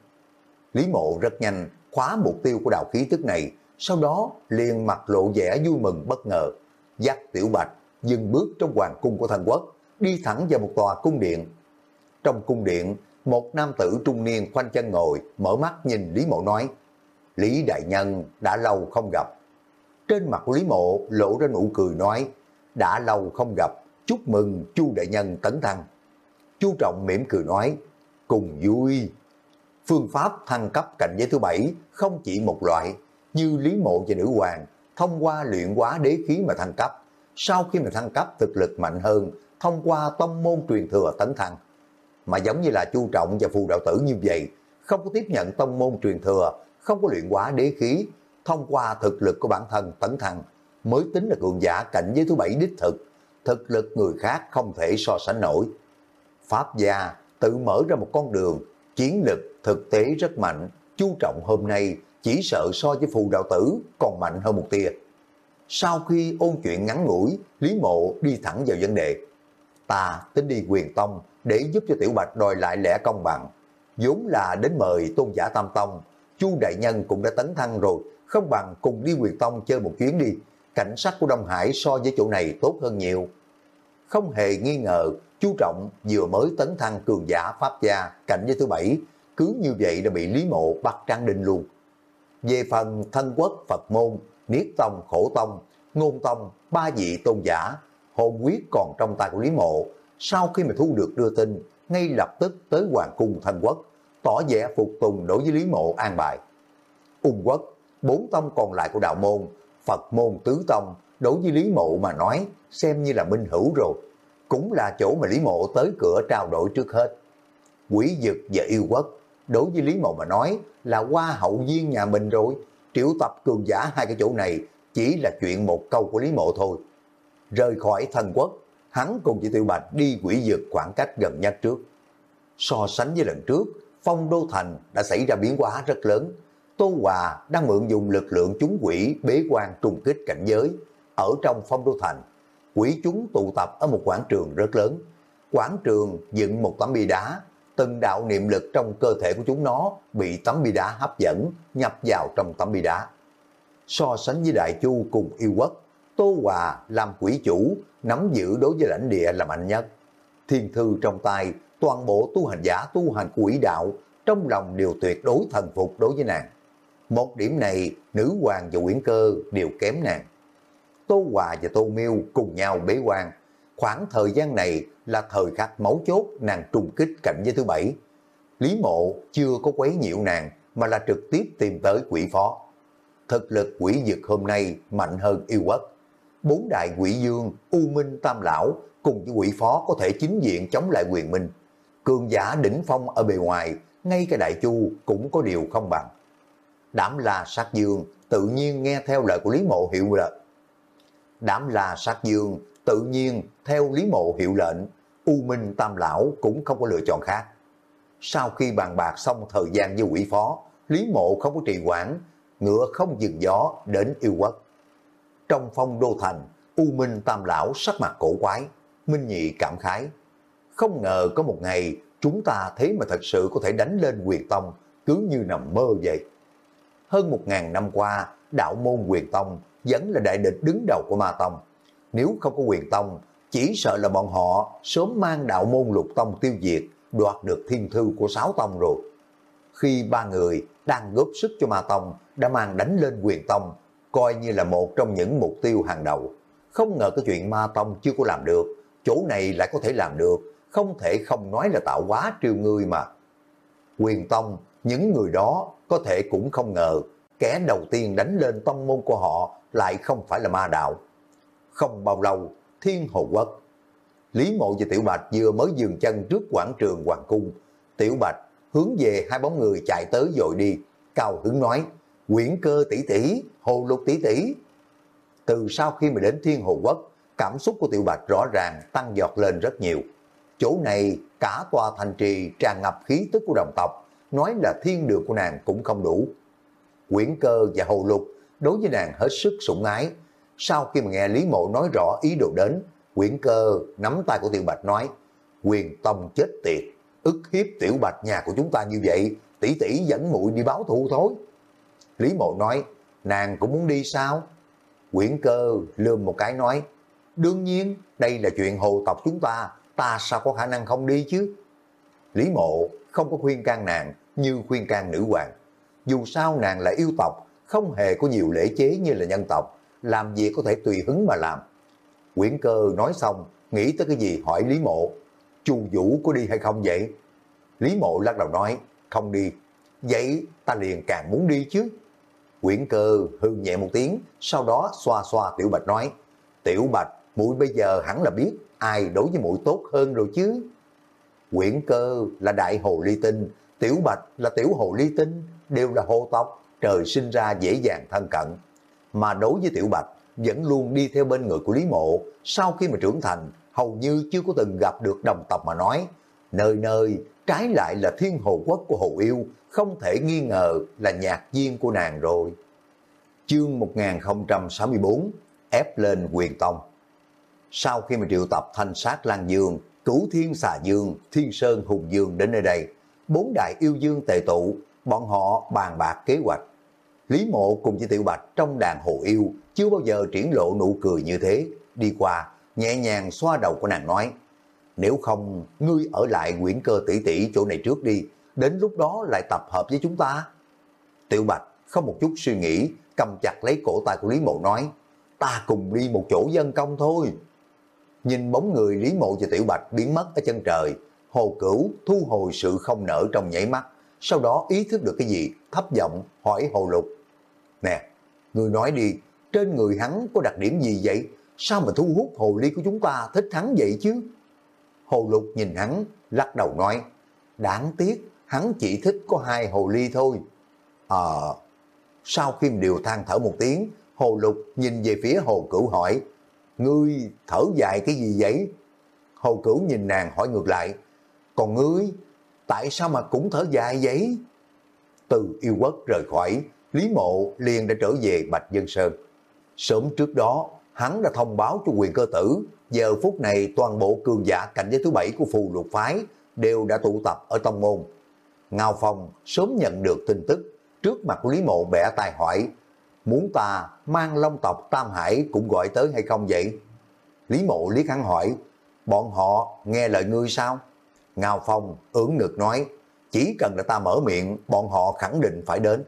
Lý mộ rất nhanh khóa mục tiêu của đạo khí tức này, sau đó liền mặt lộ vẻ vui mừng bất ngờ, dắt tiểu bạch dừng bước trong hoàng cung của thần quốc, đi thẳng vào một tòa cung điện. Trong cung điện một nam tử trung niên khoanh chân ngồi, mở mắt nhìn Lý Mộ nói, Lý Đại Nhân đã lâu không gặp. Trên mặt Lý Mộ lộ ra nụ cười nói, đã lâu không gặp, chúc mừng Chu Đại Nhân tấn thăng. Chu Trọng mỉm cười nói, cùng vui. Phương pháp thăng cấp cảnh giới thứ bảy không chỉ một loại, như Lý Mộ và Nữ Hoàng, thông qua luyện hóa đế khí mà thăng cấp. Sau khi mà thăng cấp thực lực mạnh hơn, thông qua tông môn truyền thừa tấn thăng mà giống như là chu trọng và phù đạo tử như vậy, không có tiếp nhận tông môn truyền thừa, không có luyện quá đế khí, thông qua thực lực của bản thân tấn thăng, mới tính là cường giả cảnh giới thứ bảy đích thực, thực lực người khác không thể so sánh nổi. Pháp gia tự mở ra một con đường, chiến lực thực tế rất mạnh, chu trọng hôm nay chỉ sợ so với phù đạo tử còn mạnh hơn một tia. Sau khi ôn chuyện ngắn ngủi, Lý Mộ đi thẳng vào vấn đề. Ta tính đi quyền tông, để giúp cho Tiểu Bạch đòi lại lẽ công bằng. vốn là đến mời tôn giả Tam Tông, Chu Đại Nhân cũng đã tấn thăng rồi, không bằng cùng đi quyền tông chơi một chuyến đi. cảnh sát của Đông Hải so với chỗ này tốt hơn nhiều. Không hề nghi ngờ, chu Trọng vừa mới tấn thăng cường giả Pháp gia cảnh giới thứ bảy, cứ như vậy đã bị Lý Mộ bắt trang đình luôn. Về phần thân quốc Phật môn, Niết Tông, Khổ Tông, Ngôn Tông, ba vị tôn giả, hồn quyết còn trong tay của Lý Mộ, sau khi mà thu được đưa tin, ngay lập tức tới Hoàng Cung Thân Quốc, tỏ vẻ phục tùng đối với Lý Mộ an bài. Ung Quốc, bốn tông còn lại của đạo môn, Phật môn tứ tông, đối với Lý Mộ mà nói, xem như là minh hữu rồi. Cũng là chỗ mà Lý Mộ tới cửa trao đổi trước hết. Quỷ dực và yêu quốc, đối với Lý Mộ mà nói là qua hậu viên nhà mình rồi. Triệu tập cường giả hai cái chỗ này chỉ là chuyện một câu của Lý Mộ thôi. Rời khỏi thần quốc, hắn cùng chị Tiểu Bạch đi quỷ dược khoảng cách gần nhất trước. So sánh với lần trước, phong đô thành đã xảy ra biến hóa rất lớn. Tô Hòa đang mượn dùng lực lượng chúng quỷ bế quan trùng kích cảnh giới. Ở trong phong đô thành, quỷ chúng tụ tập ở một quảng trường rất lớn. Quảng trường dựng một tấm bia đá, từng đạo niệm lực trong cơ thể của chúng nó bị tấm bia đá hấp dẫn, nhập vào trong tấm bia đá. So sánh với Đại Chu cùng yêu quốc, Tô Hòa làm quỷ chủ, nắm giữ đối với lãnh địa là mạnh nhất. Thiên thư trong tay, toàn bộ tu hành giả tu hành quỷ đạo, trong lòng đều tuyệt đối thần phục đối với nàng. Một điểm này, nữ hoàng và quyển cơ đều kém nàng. Tô Hòa và Tô Miêu cùng nhau bế quan. Khoảng thời gian này là thời khắc máu chốt nàng trùng kích cảnh giới thứ bảy. Lý mộ chưa có quấy nhiễu nàng mà là trực tiếp tìm tới quỷ phó. Thực lực quỷ dực hôm nay mạnh hơn yêu quất. Bốn đại quỷ dương, U Minh Tam Lão cùng với quỷ phó có thể chính diện chống lại quyền minh. Cường giả đỉnh phong ở bề ngoài, ngay cả đại chu cũng có điều không bằng. Đảm là sát dương, tự nhiên nghe theo lời của Lý Mộ hiệu lệnh. Đảm là sát dương, tự nhiên theo Lý Mộ hiệu lệnh, U Minh Tam Lão cũng không có lựa chọn khác. Sau khi bàn bạc xong thời gian với quỷ phó, Lý Mộ không có trì quản, ngựa không dừng gió đến yêu quốc. Trong phong đô thành, U Minh Tam Lão sắc mặt cổ quái, Minh Nhị cảm khái. Không ngờ có một ngày chúng ta thấy mà thật sự có thể đánh lên quyền tông, cứ như nằm mơ vậy. Hơn một ngàn năm qua, đạo môn quyền tông vẫn là đại địch đứng đầu của ma tông. Nếu không có quyền tông, chỉ sợ là bọn họ sớm mang đạo môn lục tông tiêu diệt, đoạt được thiên thư của sáu tông rồi. Khi ba người đang góp sức cho ma tông đã mang đánh lên quyền tông, coi như là một trong những mục tiêu hàng đầu. Không ngờ cái chuyện ma tông chưa có làm được, chỗ này lại có thể làm được, không thể không nói là tạo quá triều người mà. Quyền tông, những người đó có thể cũng không ngờ, kẻ đầu tiên đánh lên tông môn của họ lại không phải là ma đạo. Không bao lâu, thiên hồ quốc. Lý mộ và Tiểu Bạch vừa mới dừng chân trước quảng trường Hoàng Cung. Tiểu Bạch hướng về hai bóng người chạy tới dội đi, cao hứng nói, quyển cơ tỷ tỷ, hồ lục tỷ tỷ. Từ sau khi mà đến Thiên Hồ Quốc, cảm xúc của Tiểu Bạch rõ ràng tăng giọt lên rất nhiều. Chỗ này, cả tòa thành trì tràn ngập khí tức của đồng tộc, nói là thiên đường của nàng cũng không đủ. Quyển cơ và hồ lục đối với nàng hết sức sủng ái. Sau khi mà nghe Lý Mộ nói rõ ý đồ đến, quyển cơ nắm tay của Tiểu Bạch nói, quyền tông chết tiệt, ức hiếp Tiểu Bạch nhà của chúng ta như vậy, tỷ tỷ dẫn muội đi báo thù thôi. Lý Mộ nói, nàng cũng muốn đi sao? Quyển cơ lườm một cái nói, đương nhiên đây là chuyện hồ tộc chúng ta, ta sao có khả năng không đi chứ? Lý Mộ không có khuyên can nàng như khuyên can nữ hoàng. Dù sao nàng là yêu tộc, không hề có nhiều lễ chế như là nhân tộc, làm gì có thể tùy hứng mà làm. Quyển cơ nói xong, nghĩ tới cái gì hỏi Lý Mộ, Chu Vũ có đi hay không vậy? Lý Mộ lắc đầu nói, không đi. Vậy ta liền càng muốn đi chứ. Quyển cơ hư nhẹ một tiếng, sau đó xoa xoa Tiểu Bạch nói, Tiểu Bạch, muội bây giờ hẳn là biết ai đối với muội tốt hơn rồi chứ. Quyển cơ là đại hồ ly tinh, Tiểu Bạch là tiểu hồ ly tinh, đều là hồ tộc, trời sinh ra dễ dàng thân cận. Mà đối với Tiểu Bạch, vẫn luôn đi theo bên người của Lý Mộ, sau khi mà trưởng thành, hầu như chưa có từng gặp được đồng tộc mà nói, nơi nơi trái lại là thiên hồ quốc của hồ yêu, không thể nghi ngờ là nhạc viên của nàng rồi. Chương 1064 ép lên quyền tông Sau khi mà triệu tập thanh sát Lan Dương, Cửu Thiên Xà Dương, Thiên Sơn Hùng Dương đến nơi đây, bốn đại yêu dương tề tụ, bọn họ bàn bạc kế hoạch. Lý Mộ cùng với Tiểu Bạch trong đàn hồ yêu chưa bao giờ triển lộ nụ cười như thế, đi qua, nhẹ nhàng xoa đầu của nàng nói, nếu không, ngươi ở lại nguyễn cơ tỷ tỷ chỗ này trước đi, đến lúc đó lại tập hợp với chúng ta. Tiểu Bạch không một chút suy nghĩ, cầm chặt lấy cổ tay của Lý Mộ nói, ta cùng đi một chỗ dân công thôi. Nhìn bóng người Lý Mộ và Tiểu Bạch biến mất ở chân trời, Hồ Cửu thu hồi sự không nở trong nhảy mắt, sau đó ý thức được cái gì, thấp giọng hỏi Hồ Lục. Nè, người nói đi, trên người hắn có đặc điểm gì vậy? Sao mà thu hút hồ ly của chúng ta thích hắn vậy chứ? Hồ Lục nhìn hắn, lắc đầu nói, đáng tiếc, hắn chỉ thích có hai hồ ly thôi. Ờ, sau khi điều than thở một tiếng, Hồ Lục nhìn về phía Hồ Cửu hỏi, ngươi thở dài cái gì vậy? Hồ Cửu nhìn nàng hỏi ngược lại, còn ngươi, tại sao mà cũng thở dài vậy? Từ yêu quốc rời khỏi, Lý Mộ liền đã trở về Bạch Dân Sơn. Sớm trước đó, hắn đã thông báo cho quyền cơ tử, giờ phút này toàn bộ cường giả cảnh giới thứ bảy của phù lục phái đều đã tụ tập ở tông môn. Ngao Phong sớm nhận được tin tức, trước mặt Lý Mộ bẻ tay hỏi, muốn ta mang long tộc Tam Hải cũng gọi tới hay không vậy? Lý Mộ liếc hắn hỏi, bọn họ nghe lời ngươi sao? Ngao Phong ưỡn ngực nói, chỉ cần là ta mở miệng, bọn họ khẳng định phải đến.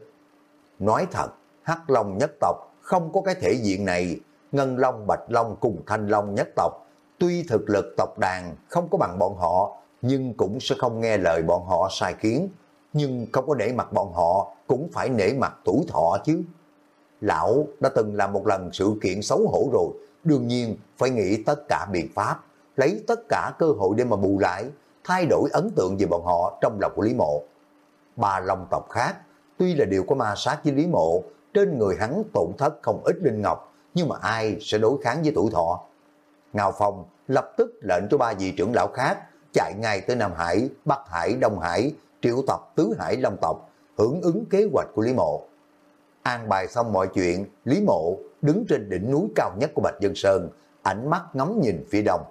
Nói thật, Hắc Long nhất tộc không có cái thể diện này, Ngân Long, Bạch Long cùng Thanh Long nhất tộc, tuy thực lực tộc đàn không có bằng bọn họ, nhưng cũng sẽ không nghe lời bọn họ sai khiến, nhưng không có nể mặt bọn họ, cũng phải nể mặt tuổi thọ chứ. Lão đã từng làm một lần sự kiện xấu hổ rồi, đương nhiên phải nghĩ tất cả biện pháp, lấy tất cả cơ hội để mà bù lại, thay đổi ấn tượng về bọn họ trong lòng của Lý Mộ. Ba long tộc khác, tuy là điều có ma sát với Lý Mộ, trên người hắn tổn thất không ít linh ngọc, nhưng mà ai sẽ đối kháng với tuổi thọ. ngào Phong lập tức lệnh cho ba vị trưởng lão khác chạy ngay tới Nam Hải, Bắc Hải, Đông Hải, triệu tập Tứ Hải Long tộc, hưởng ứng kế hoạch của Lý Mộ. An bài xong mọi chuyện, Lý Mộ đứng trên đỉnh núi cao nhất của Bạch Dân Sơn, ánh mắt ngắm nhìn phía đông.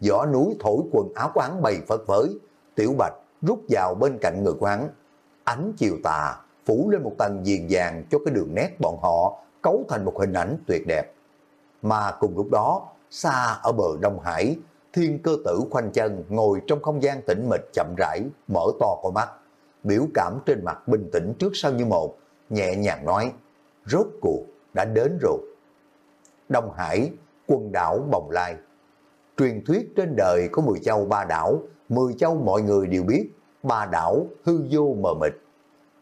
Gió núi thổi quần áo của hắn bày phất phới, Tiểu Bạch rút vào bên cạnh người của hắn. Ánh chiều tà phủ lên một tầng viền vàng cho cái đường nét bọn họ cấu thành một hình ảnh tuyệt đẹp. Mà cùng lúc đó, xa ở bờ Đông Hải, thiên cơ tử khoanh chân ngồi trong không gian tĩnh mịch chậm rãi, mở to con mắt. Biểu cảm trên mặt bình tĩnh trước sau như một, nhẹ nhàng nói, rốt cuộc đã đến rồi. Đông Hải, quần đảo Bồng Lai. Truyền thuyết trên đời có 10 châu ba đảo, 10 châu mọi người đều biết, ba đảo hư vô mờ mịt.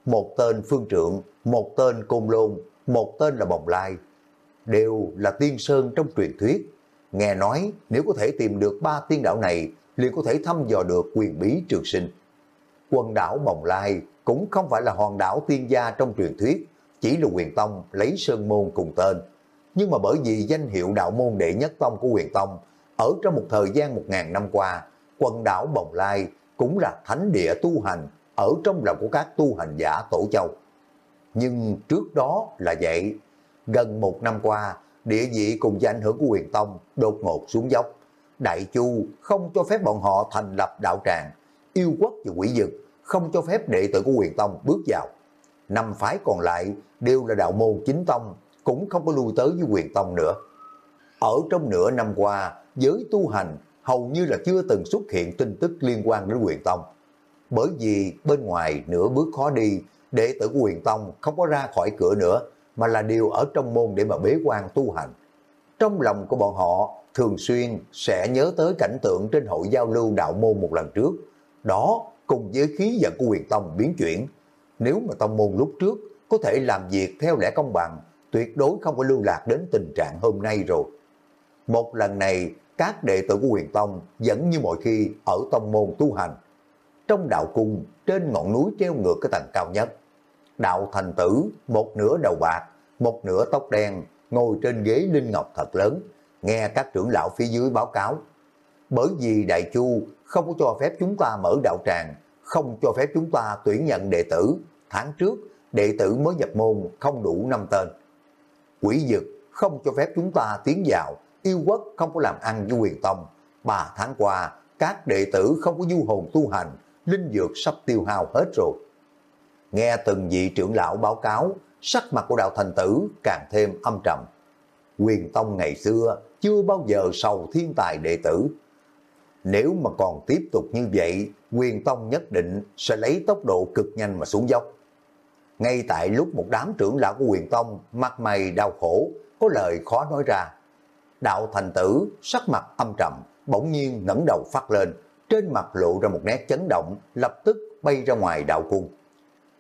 Một tên Phương Trượng, một tên Côn Lôn, một tên là Bồng Lai. Đều là tiên sơn trong truyền thuyết. Nghe nói nếu có thể tìm được ba tiên đảo này, liền có thể thăm dò được quyền bí trường sinh. Quần đảo Bồng Lai cũng không phải là hòn đảo tiên gia trong truyền thuyết, chỉ là quyền tông lấy sơn môn cùng tên. Nhưng mà bởi vì danh hiệu đạo môn đệ nhất tông của quyền tông, ở trong một thời gian một ngàn năm qua, quần đảo Bồng Lai cũng là thánh địa tu hành ở trong lòng của các tu hành giả tổ châu. Nhưng trước đó là vậy, gần một năm qua, địa vị cùng với ảnh hưởng của quyền tông đột ngột xuống dốc. Đại Chu không cho phép bọn họ thành lập đạo tràng, yêu quốc và quỷ dực không cho phép đệ tử của quyền tông bước vào. Năm phái còn lại đều là đạo môn chính tông, cũng không có lui tới với quyền tông nữa. Ở trong nửa năm qua, giới tu hành hầu như là chưa từng xuất hiện tin tức liên quan đến quyền tông. Bởi vì bên ngoài nửa bước khó đi, đệ tử của quyền tông không có ra khỏi cửa nữa, mà là điều ở trong môn để mà bế quan tu hành. Trong lòng của bọn họ thường xuyên sẽ nhớ tới cảnh tượng trên hội giao lưu đạo môn một lần trước. Đó cùng với khí giận của quyền tông biến chuyển. Nếu mà tông môn lúc trước có thể làm việc theo lẽ công bằng, tuyệt đối không có lưu lạc đến tình trạng hôm nay rồi. Một lần này, các đệ tử của quyền tông vẫn như mọi khi ở tông môn tu hành. Trong đạo cung, trên ngọn núi treo ngược cái tầng cao nhất, đạo thành tử, một nửa đầu bạc, một nửa tóc đen, ngồi trên ghế linh ngọc thật lớn, nghe các trưởng lão phía dưới báo cáo. Bởi vì Đại Chu không có cho phép chúng ta mở đạo tràng, không cho phép chúng ta tuyển nhận đệ tử. Tháng trước, đệ tử mới nhập môn không đủ 5 tên. Quỷ dực không cho phép chúng ta tiến vào, yêu quốc không có làm ăn với quyền tông. Ba tháng qua, các đệ tử không có du hồn tu hành, linh dược sắp tiêu hao hết rồi. Nghe từng vị trưởng lão báo cáo, sắc mặt của đạo thành tử càng thêm âm trầm. Quyền tông ngày xưa chưa bao giờ sầu thiên tài đệ tử. Nếu mà còn tiếp tục như vậy, quyền tông nhất định sẽ lấy tốc độ cực nhanh mà xuống dốc. Ngay tại lúc một đám trưởng lão của quyền tông mặt mày đau khổ, có lời khó nói ra. Đạo thành tử sắc mặt âm trầm, bỗng nhiên ngẩng đầu phát lên, trên mặt lộ ra một nét chấn động, lập tức bay ra ngoài đạo cung.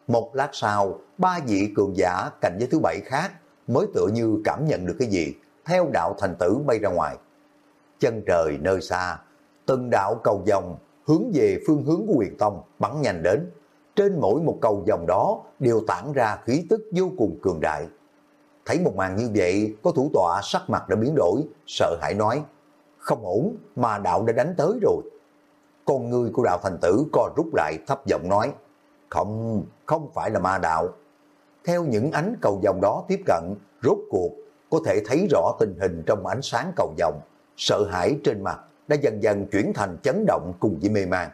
Một lát sau, ba vị cường giả cạnh với thứ bảy khác mới tựa như cảm nhận được cái gì, theo đạo thành tử bay ra ngoài. Chân trời nơi xa, từng đạo cầu vòng hướng về phương hướng của quyền tông bắn nhanh đến. Trên mỗi một cầu vòng đó đều tản ra khí tức vô cùng cường đại. Thấy một màn như vậy, có thủ tọa sắc mặt đã biến đổi, sợ hãi nói, không ổn mà đạo đã đánh tới rồi. Con người của đạo thành tử co rút lại thấp giọng nói, không, không phải là ma đạo. Theo những ánh cầu vòng đó tiếp cận, rốt cuộc có thể thấy rõ tình hình trong ánh sáng cầu vòng, sợ hãi trên mặt đã dần dần chuyển thành chấn động cùng với mê man.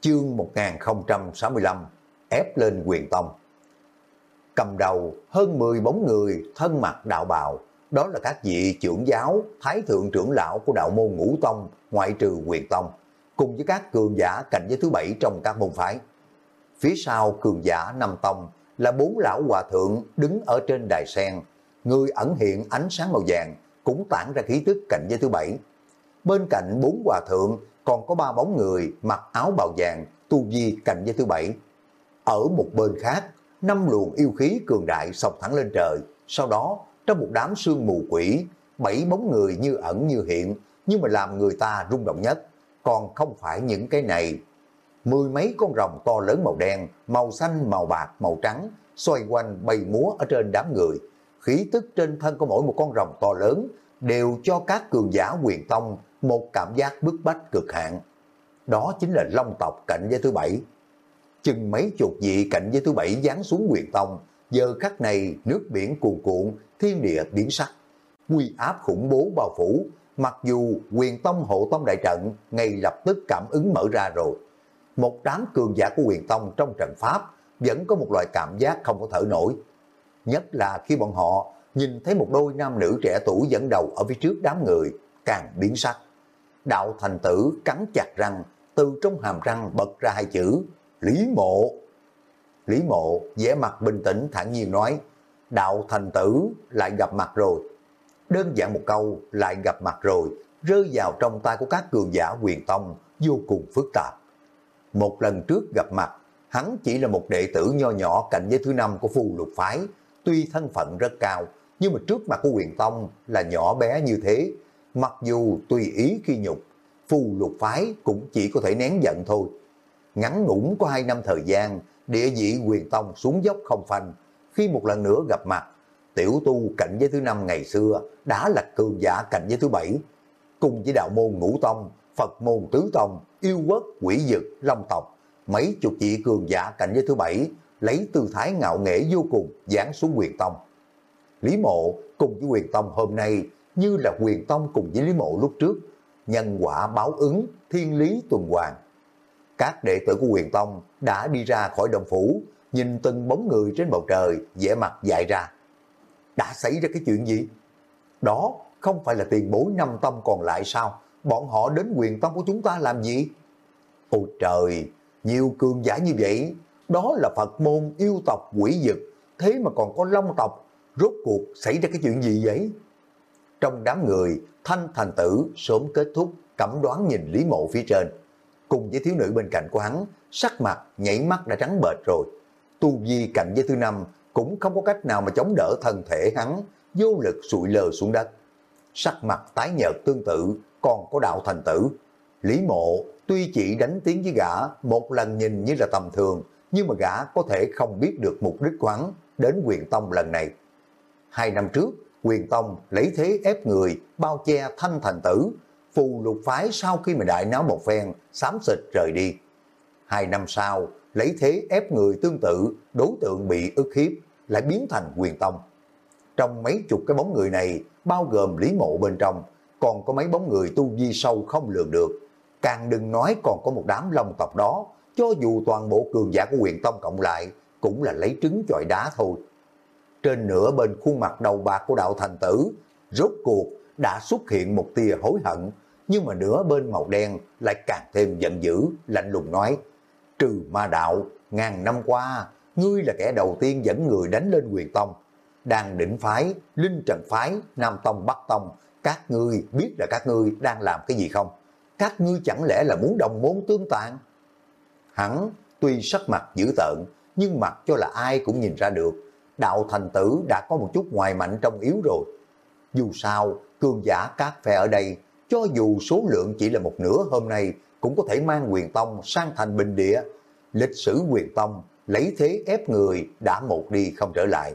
Chương 1065 ép lên quyền tông Cầm đầu hơn 10 bóng người thân mặt đạo bào, đó là các vị trưởng giáo, thái thượng trưởng lão của đạo môn ngũ tông, ngoại trừ quyền tông, cùng với các cường giả cạnh giới thứ bảy trong các môn phái. Phía sau cường giả nam tông là bốn lão hòa thượng đứng ở trên đài sen, người ẩn hiện ánh sáng màu vàng cũng tản ra khí tức cạnh giới thứ bảy. Bên cạnh bốn hòa thượng còn có ba bóng người mặc áo bào vàng tu vi cạnh giới thứ bảy. Ở một bên khác, năm luồng yêu khí cường đại sọc thẳng lên trời. Sau đó, trong một đám sương mù quỷ, bảy bóng người như ẩn như hiện, nhưng mà làm người ta rung động nhất. Còn không phải những cái này. Mười mấy con rồng to lớn màu đen, màu xanh, màu bạc, màu trắng, xoay quanh bay múa ở trên đám người. Khí tức trên thân của mỗi một con rồng to lớn đều cho các cường giả quyền tông một cảm giác bức bách cực hạn. Đó chính là long tộc cạnh với thứ bảy. Chừng mấy chục vị cạnh với thứ bảy giáng xuống quyền tông, giờ khắc này nước biển cuồn cuộn, thiên địa biến sắc. Quy áp khủng bố bao phủ, mặc dù quyền tông hộ tông đại trận ngay lập tức cảm ứng mở ra rồi. Một đám cường giả của quyền tông trong trận pháp vẫn có một loại cảm giác không có thở nổi. Nhất là khi bọn họ nhìn thấy một đôi nam nữ trẻ tuổi dẫn đầu ở phía trước đám người, càng biến sắc. Đạo thành tử cắn chặt răng, từ trong hàm răng bật ra hai chữ, Lý Mộ. Lý Mộ vẻ mặt bình tĩnh thản nhiên nói, đạo thành tử lại gặp mặt rồi. Đơn giản một câu lại gặp mặt rồi, rơi vào trong tay của các cường giả quyền tông vô cùng phức tạp. Một lần trước gặp mặt, hắn chỉ là một đệ tử nho nhỏ cạnh với thứ năm của phù lục phái, tuy thân phận rất cao, nhưng mà trước mặt của quyền tông là nhỏ bé như thế, mặc dù tùy ý khi nhục, phù lục phái cũng chỉ có thể nén giận thôi. Ngắn ngủn có hai năm thời gian, địa vị quyền tông xuống dốc không phanh, khi một lần nữa gặp mặt, tiểu tu cạnh với thứ năm ngày xưa đã là cường giả cạnh với thứ bảy, cùng với đạo môn ngũ tông, Phật môn tứ tông, yêu quốc, quỷ dực, long tộc, mấy chục vị cường giả cạnh giới thứ bảy, lấy tư thái ngạo nghễ vô cùng giáng xuống quyền tông. Lý Mộ cùng với quyền tông hôm nay như là quyền tông cùng với Lý Mộ lúc trước, nhân quả báo ứng, thiên lý tuần hoàn. Các đệ tử của quyền tông đã đi ra khỏi đồng phủ, nhìn từng bóng người trên bầu trời, vẻ mặt dại ra. Đã xảy ra cái chuyện gì? Đó không phải là tiền bối năm tông còn lại sao? Bọn họ đến quyền tông của chúng ta làm gì? Ôi trời, nhiều cường giả như vậy, đó là Phật môn yêu tộc quỷ dực, thế mà còn có long tộc, rốt cuộc xảy ra cái chuyện gì vậy? Trong đám người, thanh thành tử sớm kết thúc, cẩm đoán nhìn Lý Mộ phía trên. Cùng với thiếu nữ bên cạnh của hắn, sắc mặt, nhảy mắt đã trắng bệch rồi. Tu vi cạnh với thứ năm cũng không có cách nào mà chống đỡ thân thể hắn, vô lực sụi lờ xuống đất. Sắc mặt tái nhợt tương tự, còn có đạo thành tử. Lý mộ tuy chỉ đánh tiếng với gã một lần nhìn như là tầm thường, nhưng mà gã có thể không biết được mục đích của hắn đến quyền tông lần này. Hai năm trước, quyền tông lấy thế ép người, bao che thanh thành tử, phù lục phái sau khi mà đại náo một phen, xám xịt rời đi. Hai năm sau, lấy thế ép người tương tự, đối tượng bị ức hiếp, lại biến thành quyền tông. Trong mấy chục cái bóng người này, bao gồm Lý Mộ bên trong, còn có mấy bóng người tu vi sâu không lường được. Càng đừng nói còn có một đám long tộc đó, cho dù toàn bộ cường giả của quyền tông cộng lại, cũng là lấy trứng chọi đá thôi. Trên nửa bên khuôn mặt đầu bạc của đạo thành tử, rốt cuộc đã xuất hiện một tia hối hận, nhưng mà nửa bên màu đen lại càng thêm giận dữ, lạnh lùng nói, trừ ma đạo, ngàn năm qua, ngươi là kẻ đầu tiên dẫn người đánh lên quyền tông, đang định phái, linh trần phái, nam tông bắc tông, các ngươi biết là các ngươi đang làm cái gì không? Các ngươi chẳng lẽ là muốn đồng môn tương tàn? Hắn tuy sắc mặt dữ tợn, nhưng mặt cho là ai cũng nhìn ra được. Đạo thành tử đã có một chút ngoài mạnh trong yếu rồi. Dù sao, cường giả các phe ở đây, cho dù số lượng chỉ là một nửa hôm nay, cũng có thể mang quyền tông sang thành bình địa. Lịch sử quyền tông lấy thế ép người đã một đi không trở lại.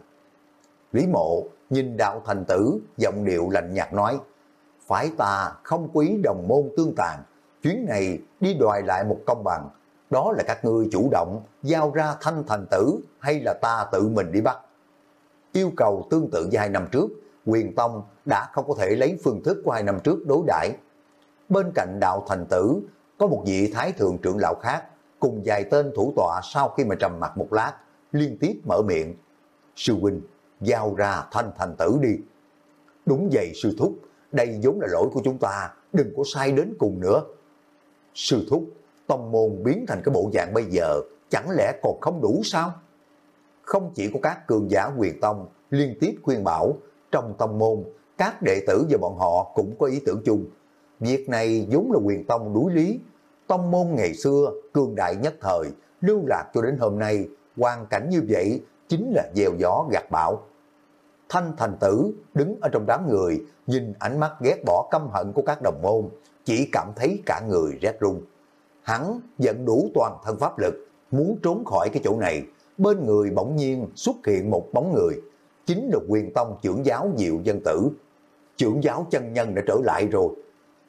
Lý mộ nhìn đạo thành tử, giọng điệu lạnh nhạt nói, phải ta không quý đồng môn tương tàn, chuyến này đi đòi lại một công bằng, đó là các ngươi chủ động giao ra thanh thành tử hay là ta tự mình đi bắt. Yêu cầu tương tự với hai năm trước, quyền tông đã không có thể lấy phương thức của hai năm trước đối đãi Bên cạnh đạo thành tử, có một vị thái thượng trưởng lão khác, cùng vài tên thủ tọa sau khi mà trầm mặt một lát, liên tiếp mở miệng. Sư huynh, giao ra thanh thành tử đi. Đúng vậy sư thúc, đây vốn là lỗi của chúng ta, đừng có sai đến cùng nữa. Sư thúc, tông môn biến thành cái bộ dạng bây giờ, chẳng lẽ còn không đủ sao? Không chỉ có các cường giả quyền tông liên tiếp khuyên bảo, trong tông môn, các đệ tử và bọn họ cũng có ý tưởng chung. Việc này vốn là quyền tông đối lý. Tông môn ngày xưa, cường đại nhất thời, lưu lạc cho đến hôm nay, hoàn cảnh như vậy chính là gieo gió gạt bão. Thanh thành tử đứng ở trong đám người, nhìn ánh mắt ghét bỏ căm hận của các đồng môn, chỉ cảm thấy cả người rét run. Hắn dẫn đủ toàn thân pháp lực, muốn trốn khỏi cái chỗ này, bên người bỗng nhiên xuất hiện một bóng người, chính là quyền tông trưởng giáo Diệu Dân Tử. Trưởng giáo chân nhân đã trở lại rồi.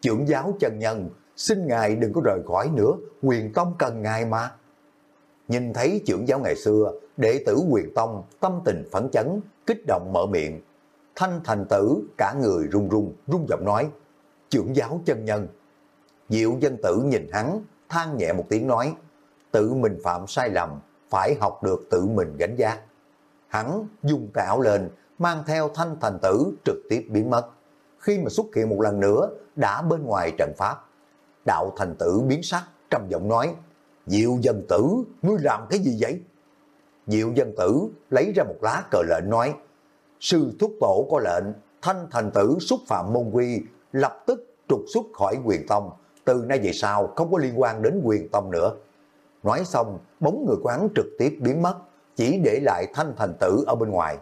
Trưởng giáo chân nhân, xin ngài đừng có rời khỏi nữa, quyền tông cần ngài mà. Nhìn thấy trưởng giáo ngày xưa, đệ tử quyền tông tâm tình phấn chấn, kích động mở miệng. Thanh thành tử cả người run run, run giọng nói, trưởng giáo chân nhân. Diệu dân tử nhìn hắn, than nhẹ một tiếng nói, tự mình phạm sai lầm, phải học được tự mình gánh giác. Hắn dùng cái áo lên, mang theo thanh thành tử trực tiếp biến mất. Khi mà xuất hiện một lần nữa, đã bên ngoài trận pháp. Đạo thành tử biến sắc, trầm giọng nói, Diệu dân tử, ngươi làm cái gì vậy? Diệu dân tử lấy ra một lá cờ lệnh nói, sư thúc tổ có lệnh, thanh thành tử xúc phạm môn quy, lập tức trục xuất khỏi quyền tông, từ nay về sau không có liên quan đến quyền tông nữa. Nói xong, bóng người quán trực tiếp biến mất, chỉ để lại thanh thành tử ở bên ngoài.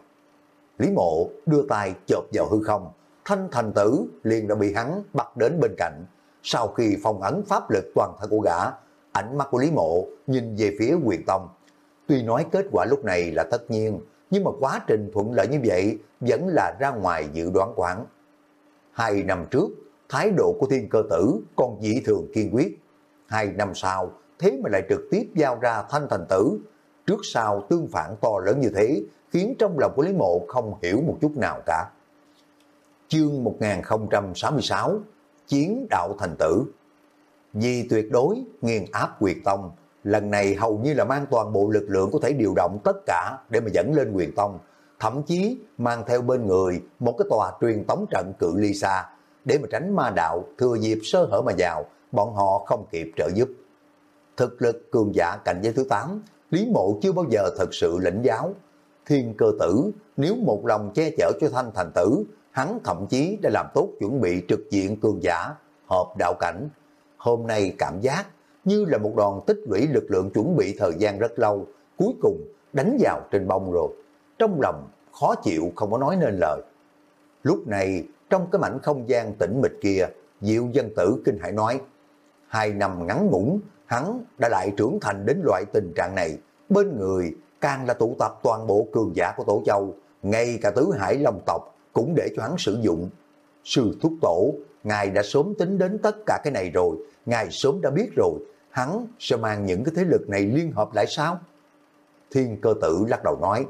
Lý mộ đưa tay chộp vào hư không, thanh thành tử liền đã bị hắn bắt đến bên cạnh. Sau khi phong ấn pháp lực toàn thân của gã, ánh mắt của Lý mộ nhìn về phía quyền tông. Tuy nói kết quả lúc này là tất nhiên, nhưng mà quá trình thuận lợi như vậy vẫn là ra ngoài dự đoán quán. Hai năm trước, thái độ của thiên cơ tử còn dị thường kiên quyết. Hai năm sau, thế mà lại trực tiếp giao ra thanh thành tử. Trước sau tương phản to lớn như thế, khiến trong lòng của Lý Mộ không hiểu một chút nào cả. Chương 1066 Chiến đạo thành tử vì tuyệt đối nghiền áp quyền tông, lần này hầu như là mang toàn bộ lực lượng có thể điều động tất cả để mà dẫn lên quyền tông, thậm chí mang theo bên người một cái tòa truyền tống trận cự ly xa, để mà tránh ma đạo thừa dịp sơ hở mà vào, bọn họ không kịp trợ giúp. Thực lực cường giả cạnh giới thứ 8, Lý Mộ chưa bao giờ thật sự lĩnh giáo. Thiên cơ tử, nếu một lòng che chở cho thanh thành tử, hắn thậm chí đã làm tốt chuẩn bị trực diện cường giả, hợp đạo cảnh. Hôm nay cảm giác như là một đoàn tích lũy lực lượng chuẩn bị thời gian rất lâu, cuối cùng đánh vào trên bông rồi. Trong lòng khó chịu không có nói nên lời. Lúc này, trong cái mảnh không gian tĩnh mịch kia, Diệu dân tử kinh hải nói, hai năm ngắn ngủn, hắn đã lại trưởng thành đến loại tình trạng này, bên người càng là tụ tập toàn bộ cường giả của Tổ Châu, ngay cả tứ hải long tộc cũng để cho hắn sử dụng. Sư thúc tổ, ngài đã sớm tính đến tất cả cái này rồi, ngài sớm đã biết rồi, hắn sẽ mang những cái thế lực này liên hợp lại sao? Thiên cơ tử lắc đầu nói,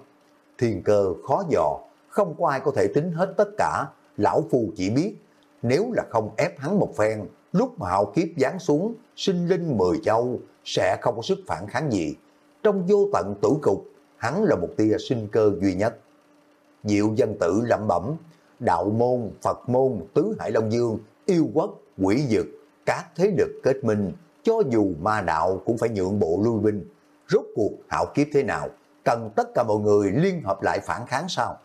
thiên cơ khó dò, không có ai có thể tính hết tất cả, lão phu chỉ biết, nếu là không ép hắn một phen, lúc mà hạo kiếp giáng xuống, sinh linh mười châu, sẽ không có sức phản kháng gì. Trong vô tận tử cục, hắn là một tia sinh cơ duy nhất. Diệu dân tử lẩm bẩm, đạo môn, Phật môn, tứ hải Long Dương, yêu quốc, quỷ dực, các thế lực kết minh, cho dù ma đạo cũng phải nhượng bộ lui binh. Rốt cuộc hạo kiếp thế nào, cần tất cả mọi người liên hợp lại phản kháng sao?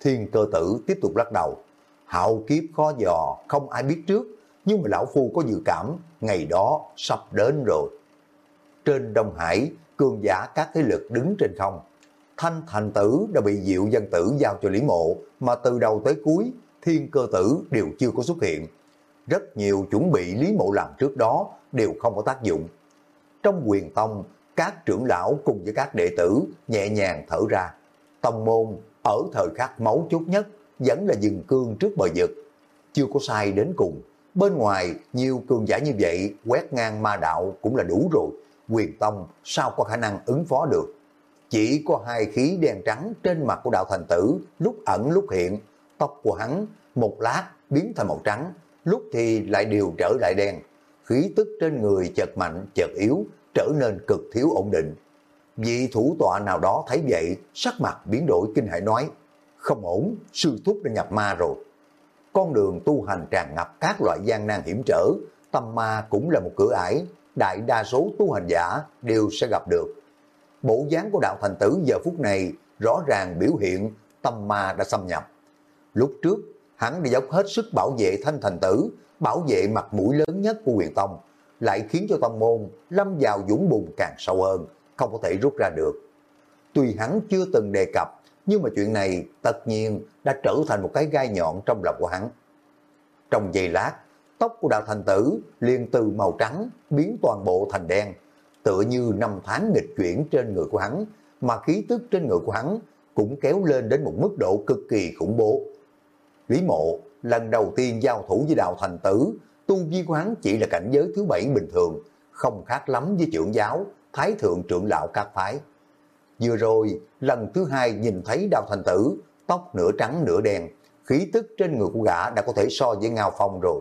Thiên cơ tử tiếp tục lắc đầu, hạo kiếp khó dò, không ai biết trước, nhưng mà lão phu có dự cảm, ngày đó sắp đến rồi. Trên Đông Hải, cường giả các thế lực đứng trên không. Thanh thành tử đã bị diệu dân tử giao cho Lý Mộ, mà từ đầu tới cuối, thiên cơ tử đều chưa có xuất hiện. Rất nhiều chuẩn bị Lý Mộ làm trước đó đều không có tác dụng. Trong quyền tông, các trưởng lão cùng với các đệ tử nhẹ nhàng thở ra. Tông môn ở thời khắc máu chốt nhất vẫn là dừng cương trước bờ vực. Chưa có sai đến cùng. Bên ngoài nhiều cường giả như vậy quét ngang ma đạo cũng là đủ rồi. Quyền tông sao có khả năng ứng phó được. Chỉ có hai khí đen trắng trên mặt của đạo thành tử lúc ẩn lúc hiện. Tóc của hắn một lát biến thành màu trắng, lúc thì lại đều trở lại đen. Khí tức trên người chợt mạnh chợt yếu, trở nên cực thiếu ổn định. Vị thủ tọa nào đó thấy vậy, sắc mặt biến đổi kinh hãi nói, không ổn, sư thúc đã nhập ma rồi. Con đường tu hành tràn ngập các loại gian nan hiểm trở, tâm ma cũng là một cửa ải, đại đa số tu hành giả đều sẽ gặp được. Bộ dáng của đạo thành tử giờ phút này rõ ràng biểu hiện tâm ma đã xâm nhập. Lúc trước, hắn đã dốc hết sức bảo vệ thanh thành tử, bảo vệ mặt mũi lớn nhất của quyền tông, lại khiến cho tông môn lâm vào dũng bùn càng sâu hơn, không có thể rút ra được. Tuy hắn chưa từng đề cập, nhưng mà chuyện này tất nhiên đã trở thành một cái gai nhọn trong lòng của hắn. Trong giây lát, tóc của đạo thành tử liền từ màu trắng biến toàn bộ thành đen, tựa như năm tháng nghịch chuyển trên người của hắn, mà khí tức trên người của hắn cũng kéo lên đến một mức độ cực kỳ khủng bố. Lý mộ lần đầu tiên giao thủ với đạo thành tử, tu vi của hắn chỉ là cảnh giới thứ bảy bình thường, không khác lắm với trưởng giáo, thái thượng trưởng lão các phái. Vừa rồi, lần thứ hai nhìn thấy đạo thành tử, tóc nửa trắng nửa đen, khí tức trên người của gã đã có thể so với ngao phong rồi.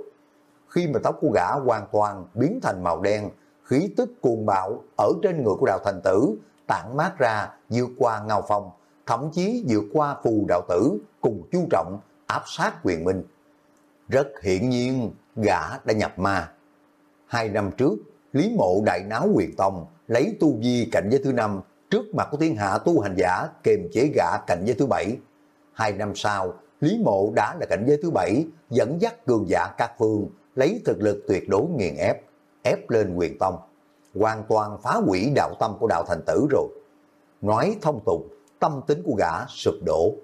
Khi mà tóc của gã hoàn toàn biến thành màu đen, khí tức cuồng bạo ở trên người của đạo thành tử tản mát ra vượt qua ngao phong, thậm chí vượt qua phù đạo tử cùng chu trọng áp sát quyền minh. Rất hiển nhiên, gã đã nhập ma. Hai năm trước, Lý Mộ đại náo quyền tông, lấy tu vi cảnh giới thứ năm trước mặt của thiên hạ tu hành giả kềm chế gã cảnh giới thứ bảy. Hai năm sau, Lý Mộ đã là cảnh giới thứ bảy, dẫn dắt cường giả các phương, lấy thực lực tuyệt đối nghiền ép, ép lên quyền tông, hoàn toàn phá hủy đạo tâm của đạo thành tử rồi. Nói thông tục, tâm tính của gã sụp đổ.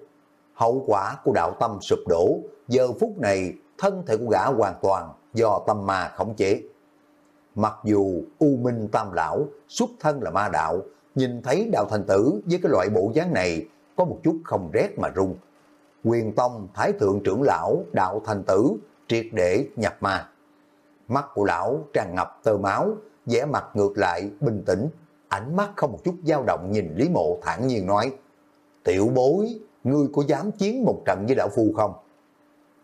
Hậu quả của đạo tâm sụp đổ, giờ phút này thân thể của gã hoàn toàn do tâm ma khống chế. Mặc dù U Minh Tam Lão xuất thân là ma đạo, nhìn thấy đạo thành tử với cái loại bộ dáng này có một chút không rét mà run. Quyền Tông Thái Thượng trưởng lão đạo thành tử triệt để nhập ma. Mắt của lão tràn ngập tơ máu, vẻ mặt ngược lại, bình tĩnh, ánh mắt không một chút dao động nhìn Lý Mộ thản nhiên nói, tiểu bối, ngươi có dám chiến một trận với đạo phu không?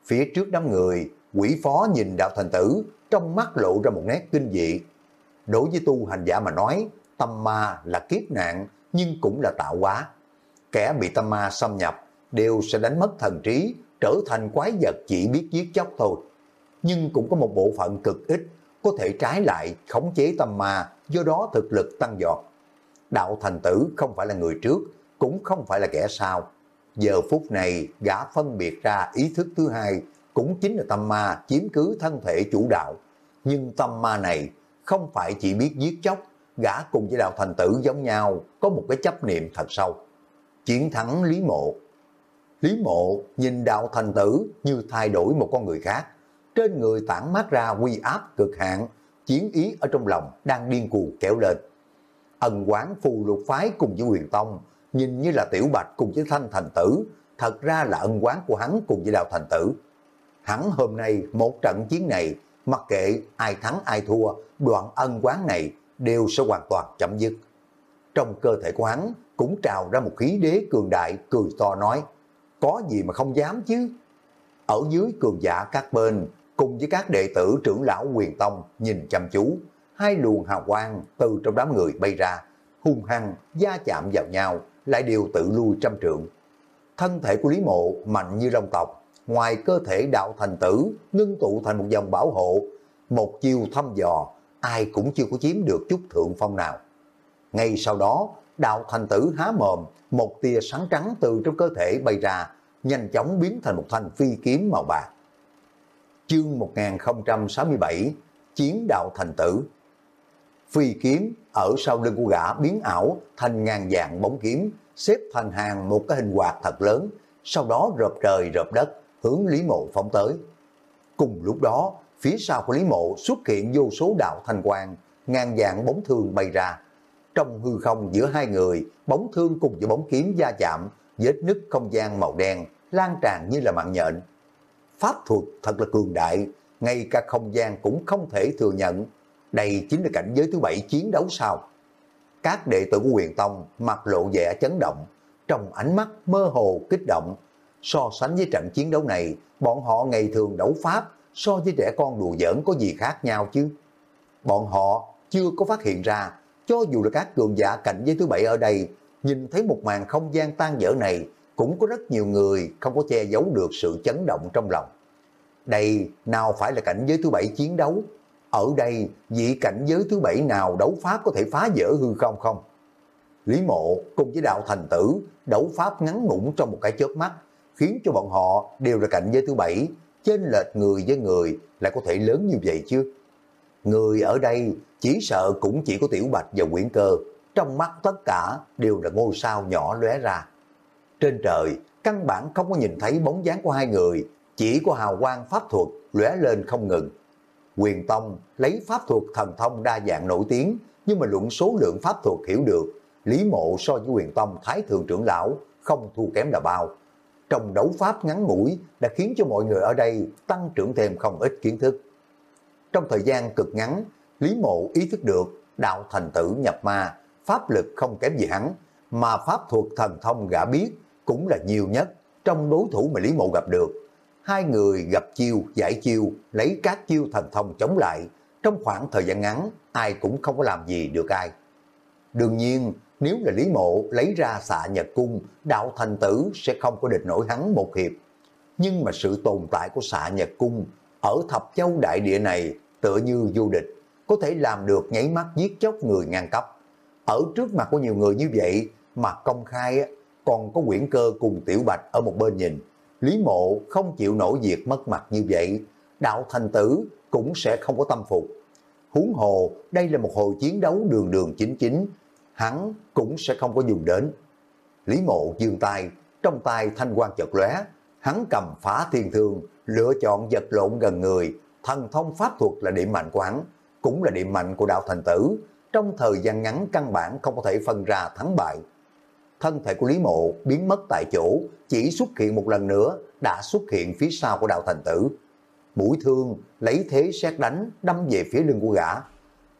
Phía trước đám người, quỷ phó nhìn đạo thành tử, trong mắt lộ ra một nét kinh dị. Đối với tu hành giả mà nói, tâm ma là kiếp nạn, nhưng cũng là tạo hóa. Kẻ bị tâm ma xâm nhập, đều sẽ đánh mất thần trí, trở thành quái vật chỉ biết giết chóc thôi. Nhưng cũng có một bộ phận cực ít, có thể trái lại khống chế tâm ma, do đó thực lực tăng giọt. Đạo thành tử không phải là người trước, cũng không phải là kẻ sau. Giờ phút này, gã phân biệt ra ý thức thứ hai, cũng chính là tâm ma chiếm cứ thân thể chủ đạo. Nhưng tâm ma này không phải chỉ biết giết chóc, gã cùng với đạo thành tử giống nhau, có một cái chấp niệm thật sâu. Chiến thắng Lý Mộ Lý Mộ nhìn đạo thành tử như thay đổi một con người khác. Trên người tản mát ra quy áp cực hạn, chiến ý ở trong lòng đang điên cuồng kéo lên. Ân quán phù lục phái cùng với quyền tông, nhìn như là tiểu bạch cùng với thanh thành tử, thật ra là ân quán của hắn cùng với đào thành tử. Hắn hôm nay một trận chiến này, mặc kệ ai thắng ai thua, đoạn ân quán này đều sẽ hoàn toàn chấm dứt. Trong cơ thể của hắn cũng trào ra một khí đế cường đại cười to nói, có gì mà không dám chứ. Ở dưới cường giả các bên, cùng với các đệ tử trưởng lão quyền tông nhìn chăm chú, hai luồng hào quang từ trong đám người bay ra, hung hăng, gia chạm vào nhau, lại đều tự lui trăm trượng. Thân thể của Lý Mộ mạnh như long tộc, ngoài cơ thể đạo thành tử ngưng tụ thành một dòng bảo hộ, một chiêu thăm dò, ai cũng chưa có chiếm được chút thượng phong nào. Ngay sau đó, đạo thành tử há mồm, một tia sáng trắng từ trong cơ thể bay ra, nhanh chóng biến thành một thanh phi kiếm màu bạc. Chương 1067 Chiến đạo thành tử Phi kiếm ở sau lưng của gã biến ảo thành ngàn dạng bóng kiếm, xếp thành hàng một cái hình quạt thật lớn, sau đó rợp trời rợp đất, hướng Lý Mộ phóng tới. Cùng lúc đó, phía sau của Lý Mộ xuất hiện vô số đạo thanh quang, ngàn dạng bóng thương bay ra. Trong hư không giữa hai người, bóng thương cùng với bóng kiếm gia chạm, vết nứt không gian màu đen, lan tràn như là mạng nhện. Pháp thuật thật là cường đại, ngay cả không gian cũng không thể thừa nhận. Đây chính là cảnh giới thứ bảy chiến đấu sao. Các đệ tử của quyền tông mặt lộ vẻ chấn động, trong ánh mắt mơ hồ kích động. So sánh với trận chiến đấu này, bọn họ ngày thường đấu pháp so với trẻ con đùa giỡn có gì khác nhau chứ. Bọn họ chưa có phát hiện ra, cho dù là các cường giả cảnh giới thứ bảy ở đây, nhìn thấy một màn không gian tan dở này, cũng có rất nhiều người không có che giấu được sự chấn động trong lòng. Đây nào phải là cảnh giới thứ bảy chiến đấu, ở đây vị cảnh giới thứ bảy nào đấu pháp có thể phá vỡ hư không không? Lý mộ cùng với đạo thành tử đấu pháp ngắn ngủn trong một cái chớp mắt, khiến cho bọn họ đều là cảnh giới thứ bảy, trên lệch người với người lại có thể lớn như vậy chứ. Người ở đây chỉ sợ cũng chỉ có Tiểu Bạch và Quyển Cơ, trong mắt tất cả đều là ngôi sao nhỏ lóe ra. Trên trời, căn bản không có nhìn thấy bóng dáng của hai người, chỉ có hào quang pháp thuật lóe lên không ngừng. Quyền Tông lấy pháp thuật thần thông đa dạng nổi tiếng, nhưng mà luận số lượng pháp thuật hiểu được, Lý Mộ so với Quyền Tông Thái Thượng trưởng lão không thua kém là bao. Trong đấu pháp ngắn ngủi đã khiến cho mọi người ở đây tăng trưởng thêm không ít kiến thức. Trong thời gian cực ngắn, Lý Mộ ý thức được đạo thành tử nhập ma, pháp lực không kém gì hắn, mà pháp thuật thần thông gã biết cũng là nhiều nhất trong đối thủ mà Lý Mộ gặp được. Hai người gặp chiêu, giải chiêu, lấy các chiêu thần thông chống lại. Trong khoảng thời gian ngắn, ai cũng không có làm gì được ai. Đương nhiên, nếu là Lý Mộ lấy ra xạ nhật cung, đạo thành tử sẽ không có địch nổi hắn một hiệp. Nhưng mà sự tồn tại của xạ nhật cung ở thập châu đại địa này tựa như vô địch, có thể làm được nháy mắt giết chóc người ngang cấp. Ở trước mặt của nhiều người như vậy mà công khai còn có quyển cơ cùng tiểu bạch ở một bên nhìn. Lý mộ không chịu nổi việc mất mặt như vậy, đạo thành tử cũng sẽ không có tâm phục. Huống hồ, đây là một hồi chiến đấu đường đường chính chính, hắn cũng sẽ không có dùng đến. Lý mộ dương tay, trong tay thanh quan chợt lóe, hắn cầm phá thiên thương, lựa chọn vật lộn gần người, thần thông pháp thuật là điểm mạnh của hắn, cũng là điểm mạnh của đạo thành tử, trong thời gian ngắn căn bản không có thể phân ra thắng bại. Thân thể của Lý Mộ biến mất tại chỗ, chỉ xuất hiện một lần nữa, đã xuất hiện phía sau của đạo thành tử. Mũi thương lấy thế xét đánh, đâm về phía lưng của gã.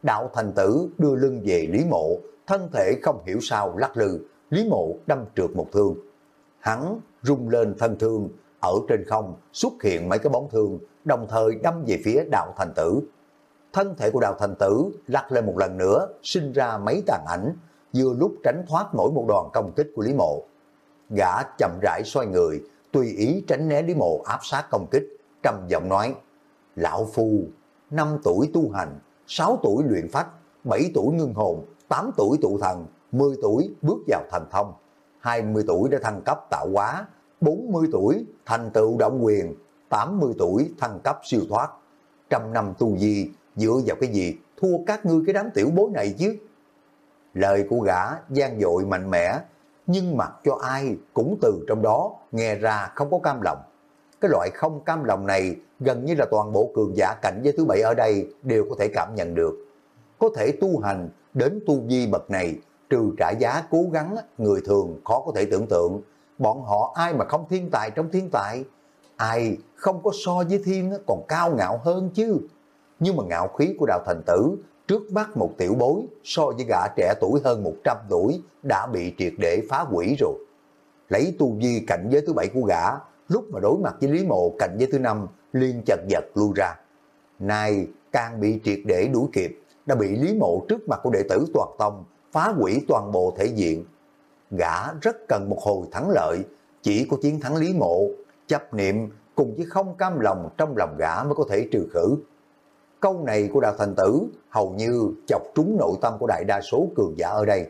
Đạo thành tử đưa lưng về Lý Mộ, thân thể không hiểu sao lắc lư, Lý Mộ đâm trượt một thương. Hắn rung lên thân thương, ở trên không xuất hiện mấy cái bóng thương, đồng thời đâm về phía đạo thành tử. Thân thể của đạo thành tử lắc lên một lần nữa, sinh ra mấy tàn ảnh, vừa lúc tránh thoát mỗi một đòn công kích của Lý Mộ. Gã chậm rãi xoay người, tùy ý tránh né Lý Mộ áp sát công kích, trầm giọng nói, Lão Phu, 5 tuổi tu hành, 6 tuổi luyện phách, 7 tuổi ngưng hồn, 8 tuổi tụ thần, 10 tuổi bước vào thành thông, 20 tuổi đã thăng cấp tạo hóa, 40 tuổi thành tựu động quyền, 80 tuổi thăng cấp siêu thoát. Trăm năm tu di dựa vào cái gì thua các ngươi cái đám tiểu bối này chứ? Lời của gã gian dội mạnh mẽ, nhưng mặc cho ai cũng từ trong đó nghe ra không có cam lòng. Cái loại không cam lòng này gần như là toàn bộ cường giả cảnh giới thứ bảy ở đây đều có thể cảm nhận được. Có thể tu hành đến tu vi bậc này, trừ trả giá cố gắng, người thường khó có thể tưởng tượng. Bọn họ ai mà không thiên tài trong thiên tài, ai không có so với thiên còn cao ngạo hơn chứ. Nhưng mà ngạo khí của đạo thành tử trước mắt một tiểu bối so với gã trẻ tuổi hơn 100 tuổi đã bị triệt để phá hủy rồi. Lấy tu vi cảnh giới thứ bảy của gã, lúc mà đối mặt với Lý Mộ cảnh giới thứ năm liên chật vật lui ra. Nay càng bị triệt để đuổi kịp, đã bị Lý Mộ trước mặt của đệ tử toàn tông phá hủy toàn bộ thể diện. gã rất cần một hồi thắng lợi, chỉ có chiến thắng Lý Mộ, chấp niệm cùng với không cam lòng trong lòng gã mới có thể trừ khử. Câu này của Đạo Thành Tử hầu như chọc trúng nội tâm của đại đa số cường giả ở đây.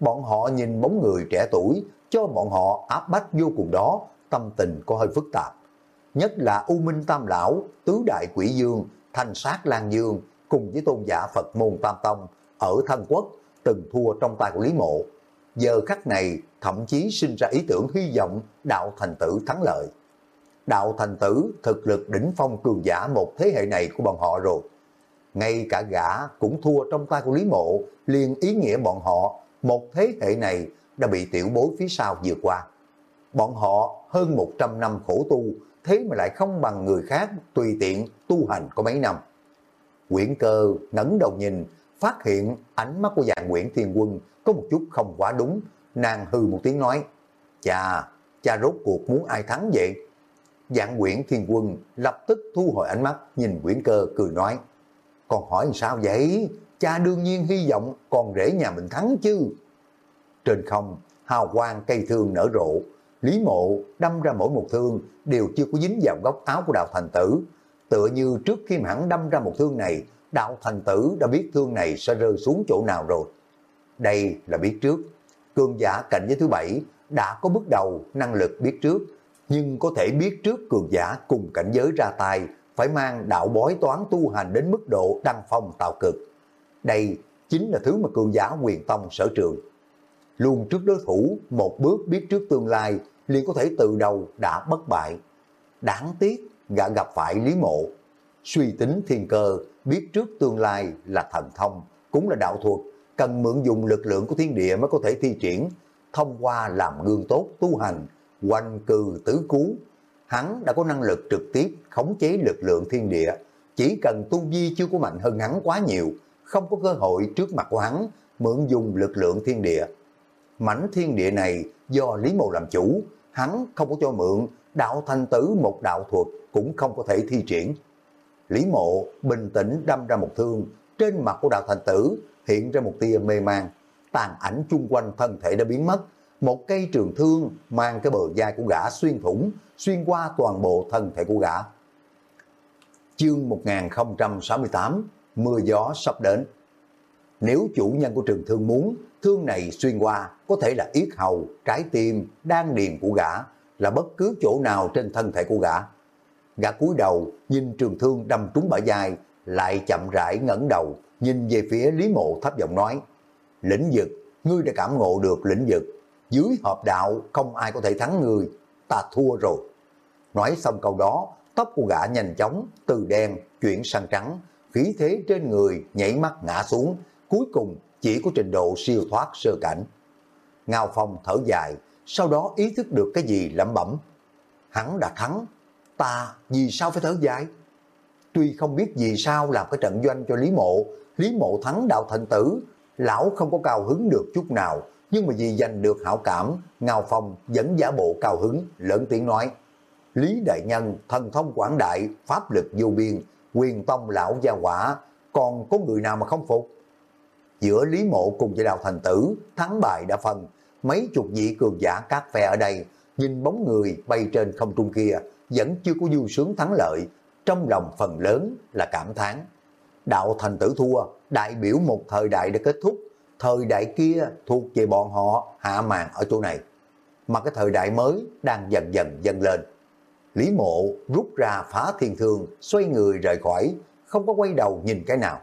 Bọn họ nhìn bóng người trẻ tuổi cho bọn họ áp bách vô cùng đó, tâm tình có hơi phức tạp. Nhất là U Minh Tam Lão, Tứ Đại Quỷ Dương, Thanh Sát Lan Dương cùng với tôn giả Phật Môn Tam Tông ở thân quốc từng thua trong tay của Lý Mộ. Giờ khắc này thậm chí sinh ra ý tưởng hy vọng đạo thành tử thắng lợi. Đạo thành tử thực lực đỉnh phong cường giả một thế hệ này của bọn họ rồi. Ngay cả gã cũng thua trong tay của Lý Mộ, liền ý nghĩa bọn họ một thế hệ này đã bị tiểu bối phía sau vượt qua. Bọn họ hơn 100 năm khổ tu, thế mà lại không bằng người khác tùy tiện tu hành có mấy năm. Quyển cơ ngẩng đầu nhìn, phát hiện ánh mắt của dạng Nguyễn Thiên Quân có một chút không quá đúng, nàng hư một tiếng nói, Chà, cha rốt cuộc muốn ai thắng vậy? Dạng Nguyễn Thiên Quân lập tức thu hồi ánh mắt, nhìn Quyển cơ cười nói, Còn hỏi sao vậy? Cha đương nhiên hy vọng con rể nhà mình thắng chứ. Trên không, hào quang cây thương nở rộ, Lý Mộ đâm ra mỗi một thương đều chưa có dính vào góc áo của Đạo Thành Tử. Tựa như trước khi hắn đâm ra một thương này, Đạo Thành Tử đã biết thương này sẽ rơi xuống chỗ nào rồi. Đây là biết trước. Cường giả cảnh giới thứ bảy đã có bước đầu năng lực biết trước, nhưng có thể biết trước cường giả cùng cảnh giới ra tay phải mang đạo bói toán tu hành đến mức độ đăng phong tạo cực. Đây chính là thứ mà cường giả quyền tông sở trường luôn trước đối thủ, một bước biết trước tương lai, liền có thể từ đầu đã bất bại. Đáng tiếc, gã gặp phải Lý Mộ. Suy tính thiên cơ, biết trước tương lai là thần thông, cũng là đạo thuật, cần mượn dùng lực lượng của thiên địa mới có thể thi triển, thông qua làm gương tốt tu hành, quanh cư tứ cú. Hắn đã có năng lực trực tiếp khống chế lực lượng thiên địa, chỉ cần tu vi chưa có mạnh hơn hắn quá nhiều, không có cơ hội trước mặt của hắn mượn dùng lực lượng thiên địa mảnh thiên địa này do Lý Mộ làm chủ, hắn không có cho mượn, đạo Thanh tử một đạo thuật cũng không có thể thi triển. Lý Mộ bình tĩnh đâm ra một thương, trên mặt của đạo Thanh tử hiện ra một tia mê man, tàn ảnh chung quanh thân thể đã biến mất, một cây trường thương mang cái bờ vai của gã xuyên thủng, xuyên qua toàn bộ thân thể của gã. Chương 1068, mưa gió sắp đến. Nếu chủ nhân của trường thương muốn, thương này xuyên qua có thể là yết hầu, trái tim, đan điền của gã, là bất cứ chỗ nào trên thân thể của gã. Gã cúi đầu nhìn trường thương đâm trúng bả vai, lại chậm rãi ngẩng đầu, nhìn về phía Lý Mộ thấp giọng nói, lĩnh vực, ngươi đã cảm ngộ được lĩnh vực, dưới hợp đạo không ai có thể thắng người ta thua rồi. Nói xong câu đó, tóc của gã nhanh chóng từ đen chuyển sang trắng, khí thế trên người nhảy mắt ngã xuống, cuối cùng chỉ có trình độ siêu thoát sơ cảnh. Ngao Phong thở dài, sau đó ý thức được cái gì lẩm bẩm. Hắn đã thắng, ta vì sao phải thở dài? Tuy không biết vì sao làm cái trận doanh cho Lý Mộ, Lý Mộ thắng đạo thành tử, lão không có cao hứng được chút nào, nhưng mà vì giành được hảo cảm, Ngao Phong vẫn giả bộ cao hứng, lớn tiếng nói. Lý Đại Nhân, thần thông quảng đại, pháp lực vô biên, quyền tông lão gia quả, còn có người nào mà không phục? giữa Lý Mộ cùng với Đào Thành Tử, thắng bại đã phân, mấy chục vị cường giả các phe ở đây, nhìn bóng người bay trên không trung kia, vẫn chưa có vui sướng thắng lợi, trong lòng phần lớn là cảm thán. Đạo Thành Tử thua, đại biểu một thời đại đã kết thúc, thời đại kia thuộc về bọn họ hạ màn ở chỗ này. Mà cái thời đại mới đang dần dần dần lên. Lý mộ rút ra phá thiên thương, xoay người rời khỏi, không có quay đầu nhìn cái nào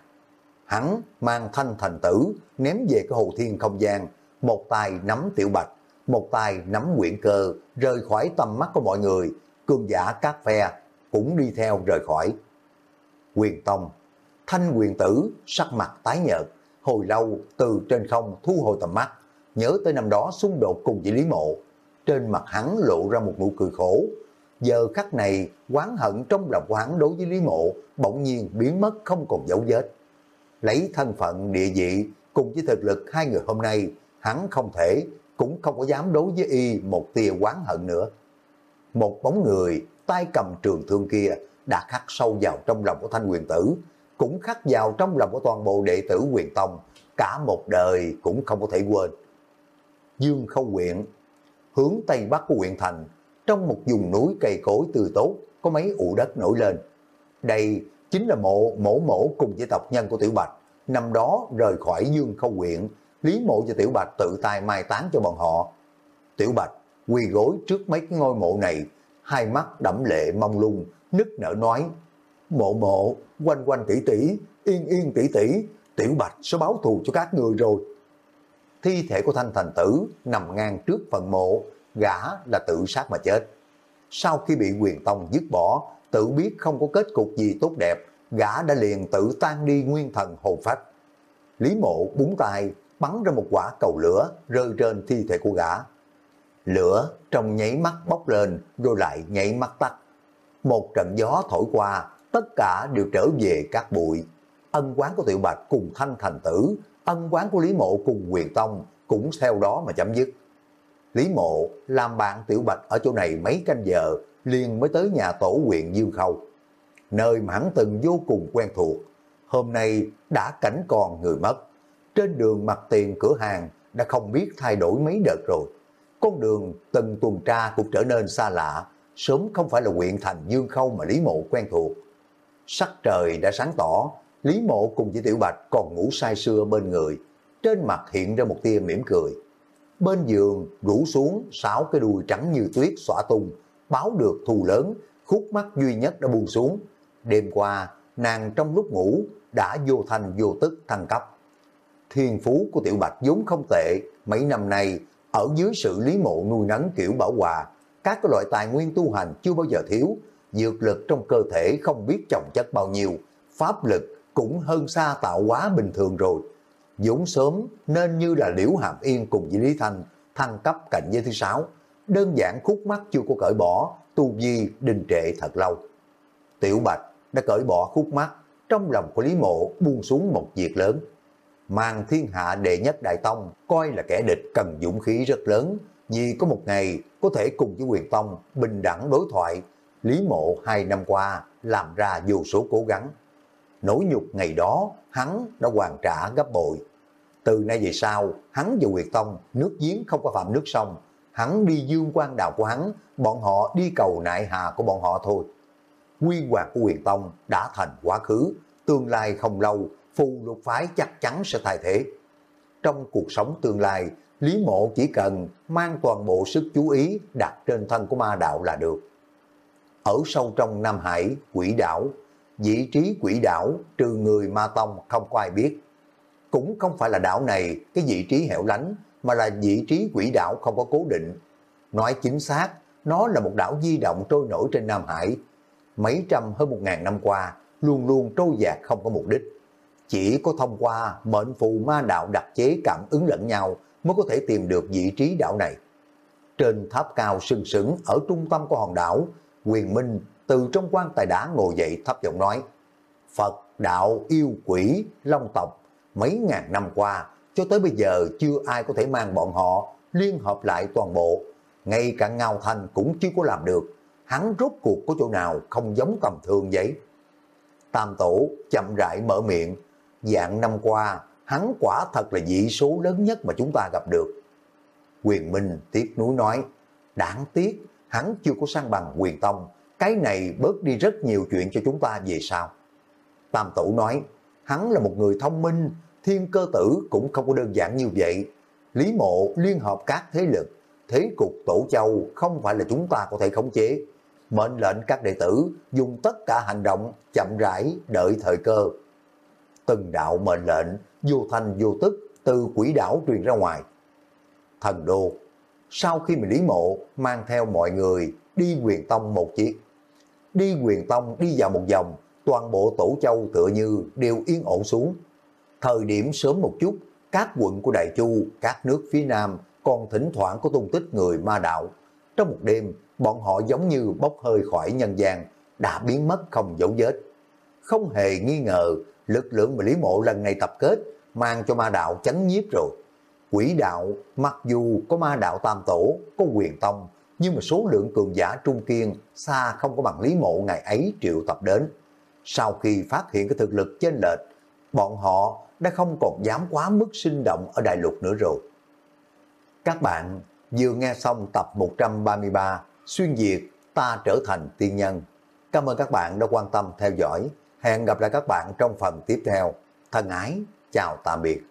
hắn mang thanh thành tử ném về cái hồ thiên không gian, một tay nắm tiểu bạch, một tay nắm quyển cơ, rời khỏi tầm mắt của mọi người, cương giả các phe cũng đi theo rời khỏi. Quyền Tông, thanh quyền tử, sắc mặt tái nhợt, hồi lâu từ trên không thu hồi tầm mắt, nhớ tới năm đó xung đột cùng với Lý Mộ. Trên mặt hắn lộ ra một nụ cười khổ. Giờ khắc này, quán hận trong lòng của hắn đối với Lý Mộ bỗng nhiên biến mất không còn dấu vết lấy thân phận địa vị cùng với thực lực hai người hôm nay, hắn không thể, cũng không có dám đối với y một tia quán hận nữa. Một bóng người, tay cầm trường thương kia, đã khắc sâu vào trong lòng của thanh quyền tử, cũng khắc vào trong lòng của toàn bộ đệ tử quyền tông, cả một đời cũng không có thể quên. Dương Khâu huyện. Hướng Tây Bắc của huyện thành, trong một vùng núi cây cối tươi tốt, có mấy ụ đất nổi lên. Đây chính là mộ mổ mổ cùng với tộc nhân của Tiểu Bạch. Năm đó rời khỏi Dương Khâu huyện, Lý Mộ và Tiểu Bạch tự tay mai táng cho bọn họ. Tiểu Bạch quỳ gối trước mấy cái ngôi mộ này, hai mắt đẫm lệ mong lung, nức nở nói, mộ mộ, quanh quanh tỷ tỷ, yên yên tỷ tỷ, Tiểu Bạch sẽ báo thù cho các người rồi. Thi thể của Thanh Thành Tử nằm ngang trước phần mộ, gã là tự sát mà chết. Sau khi bị quyền tông dứt bỏ, tự biết không có kết cục gì tốt đẹp, gã đã liền tự tan đi nguyên thần hồn phách. Lý mộ búng tay, bắn ra một quả cầu lửa rơi trên thi thể của gã. Lửa trong nháy mắt bốc lên rồi lại nháy mắt tắt. Một trận gió thổi qua, tất cả đều trở về các bụi. Ân quán của Tiểu Bạch cùng Thanh Thành Tử, ân quán của Lý Mộ cùng Quyền Tông cũng theo đó mà chấm dứt. Lý Mộ làm bạn Tiểu Bạch ở chỗ này mấy canh giờ, liền mới tới nhà tổ huyện Dương Khâu. Nơi mà hắn từng vô cùng quen thuộc, hôm nay đã cảnh còn người mất. Trên đường mặt tiền cửa hàng đã không biết thay đổi mấy đợt rồi. Con đường từng tuần tra cũng trở nên xa lạ, sớm không phải là huyện thành Dương Khâu mà Lý Mộ quen thuộc. Sắc trời đã sáng tỏ, Lý Mộ cùng với Tiểu Bạch còn ngủ say sưa bên người, trên mặt hiện ra một tia mỉm cười. Bên giường rủ xuống sáu cái đuôi trắng như tuyết xõa tung, báo được thù lớn, khúc mắt duy nhất đã buông xuống. Đêm qua, nàng trong lúc ngủ đã vô thành vô tức thăng cấp. Thiên phú của Tiểu Bạch vốn không tệ, mấy năm nay ở dưới sự lý mộ nuôi nấng kiểu bảo hòa, các loại tài nguyên tu hành chưa bao giờ thiếu, dược lực trong cơ thể không biết chồng chất bao nhiêu, pháp lực cũng hơn xa tạo hóa bình thường rồi. dũng sớm nên như là Liễu Hàm Yên cùng với Lý Thanh thăng cấp cảnh giới thứ sáu, đơn giản khúc mắt chưa có cởi bỏ, tu vi đình trệ thật lâu. Tiểu Bạch đã cởi bỏ khúc mắt, trong lòng của Lý Mộ buông xuống một việc lớn. Mang thiên hạ đệ nhất đại tông coi là kẻ địch cần dũng khí rất lớn, vì có một ngày có thể cùng với quyền tông bình đẳng đối thoại. Lý Mộ hai năm qua làm ra vô số cố gắng. Nỗi nhục ngày đó hắn đã hoàn trả gấp bội. Từ nay về sau, hắn và Nguyệt Tông nước giếng không có phạm nước sông. Hắn đi dương quan đạo của hắn, bọn họ đi cầu nại hà của bọn họ thôi. Quy hoàng của Nguyệt Tông đã thành quá khứ, tương lai không lâu, phù lục phái chắc chắn sẽ thay thế. Trong cuộc sống tương lai, Lý Mộ chỉ cần mang toàn bộ sức chú ý đặt trên thân của ma đạo là được. Ở sâu trong Nam Hải, quỷ đảo, vị trí quỷ đảo trừ người ma tông không có ai biết. Cũng không phải là đảo này cái vị trí hẻo lánh, mà là vị trí quỷ đảo không có cố định. Nói chính xác, nó là một đảo di động trôi nổi trên Nam Hải. Mấy trăm hơn một ngàn năm qua, luôn luôn trôi dạt không có mục đích. Chỉ có thông qua mệnh phù ma đạo đặc chế cảm ứng lẫn nhau mới có thể tìm được vị trí đảo này. Trên tháp cao sừng sững ở trung tâm của hòn đảo, quyền minh từ trong quan tài đá ngồi dậy thấp giọng nói, Phật, đạo, yêu quỷ, long tộc, mấy ngàn năm qua, cho tới bây giờ chưa ai có thể mang bọn họ liên hợp lại toàn bộ. Ngay cả Ngao Thanh cũng chưa có làm được. Hắn rốt cuộc có chỗ nào không giống tầm thường vậy? Tam Tổ chậm rãi mở miệng. Dạng năm qua, hắn quả thật là dị số lớn nhất mà chúng ta gặp được. Quyền Minh tiếc núi nói, đáng tiếc, hắn chưa có sang bằng quyền tông, cái này bớt đi rất nhiều chuyện cho chúng ta về sau. Tam Tổ nói, hắn là một người thông minh, thiên cơ tử cũng không có đơn giản như vậy. Lý mộ liên hợp các thế lực, thế cục tổ châu không phải là chúng ta có thể khống chế. Mệnh lệnh các đệ tử dùng tất cả hành động chậm rãi đợi thời cơ. Từng đạo mệnh lệnh vô thành vô tức từ quỷ đảo truyền ra ngoài. Thần đô, sau khi mà Lý Mộ mang theo mọi người đi quyền tông một chiếc, đi quyền tông đi vào một vòng, toàn bộ tổ châu tựa như đều yên ổn xuống. Thời điểm sớm một chút, các quận của Đại Chu, các nước phía Nam còn thỉnh thoảng có tung tích người ma đạo. Trong một đêm, bọn họ giống như bốc hơi khỏi nhân gian, đã biến mất không dấu vết. Không hề nghi ngờ, lực lượng mà Lý Mộ lần này tập kết mang cho ma đạo chấn nhiếp rồi. Quỷ đạo, mặc dù có ma đạo tam tổ, có quyền tông, nhưng mà số lượng cường giả trung kiên xa không có bằng Lý Mộ ngày ấy triệu tập đến. Sau khi phát hiện cái thực lực trên lệch, bọn họ đã không còn dám quá mức sinh động ở đại lục nữa rồi. Các bạn vừa nghe xong tập 133 Xuyên Việt ta trở thành tiên nhân. Cảm ơn các bạn đã quan tâm theo dõi. Hẹn gặp lại các bạn trong phần tiếp theo. Thân ái, chào tạm biệt.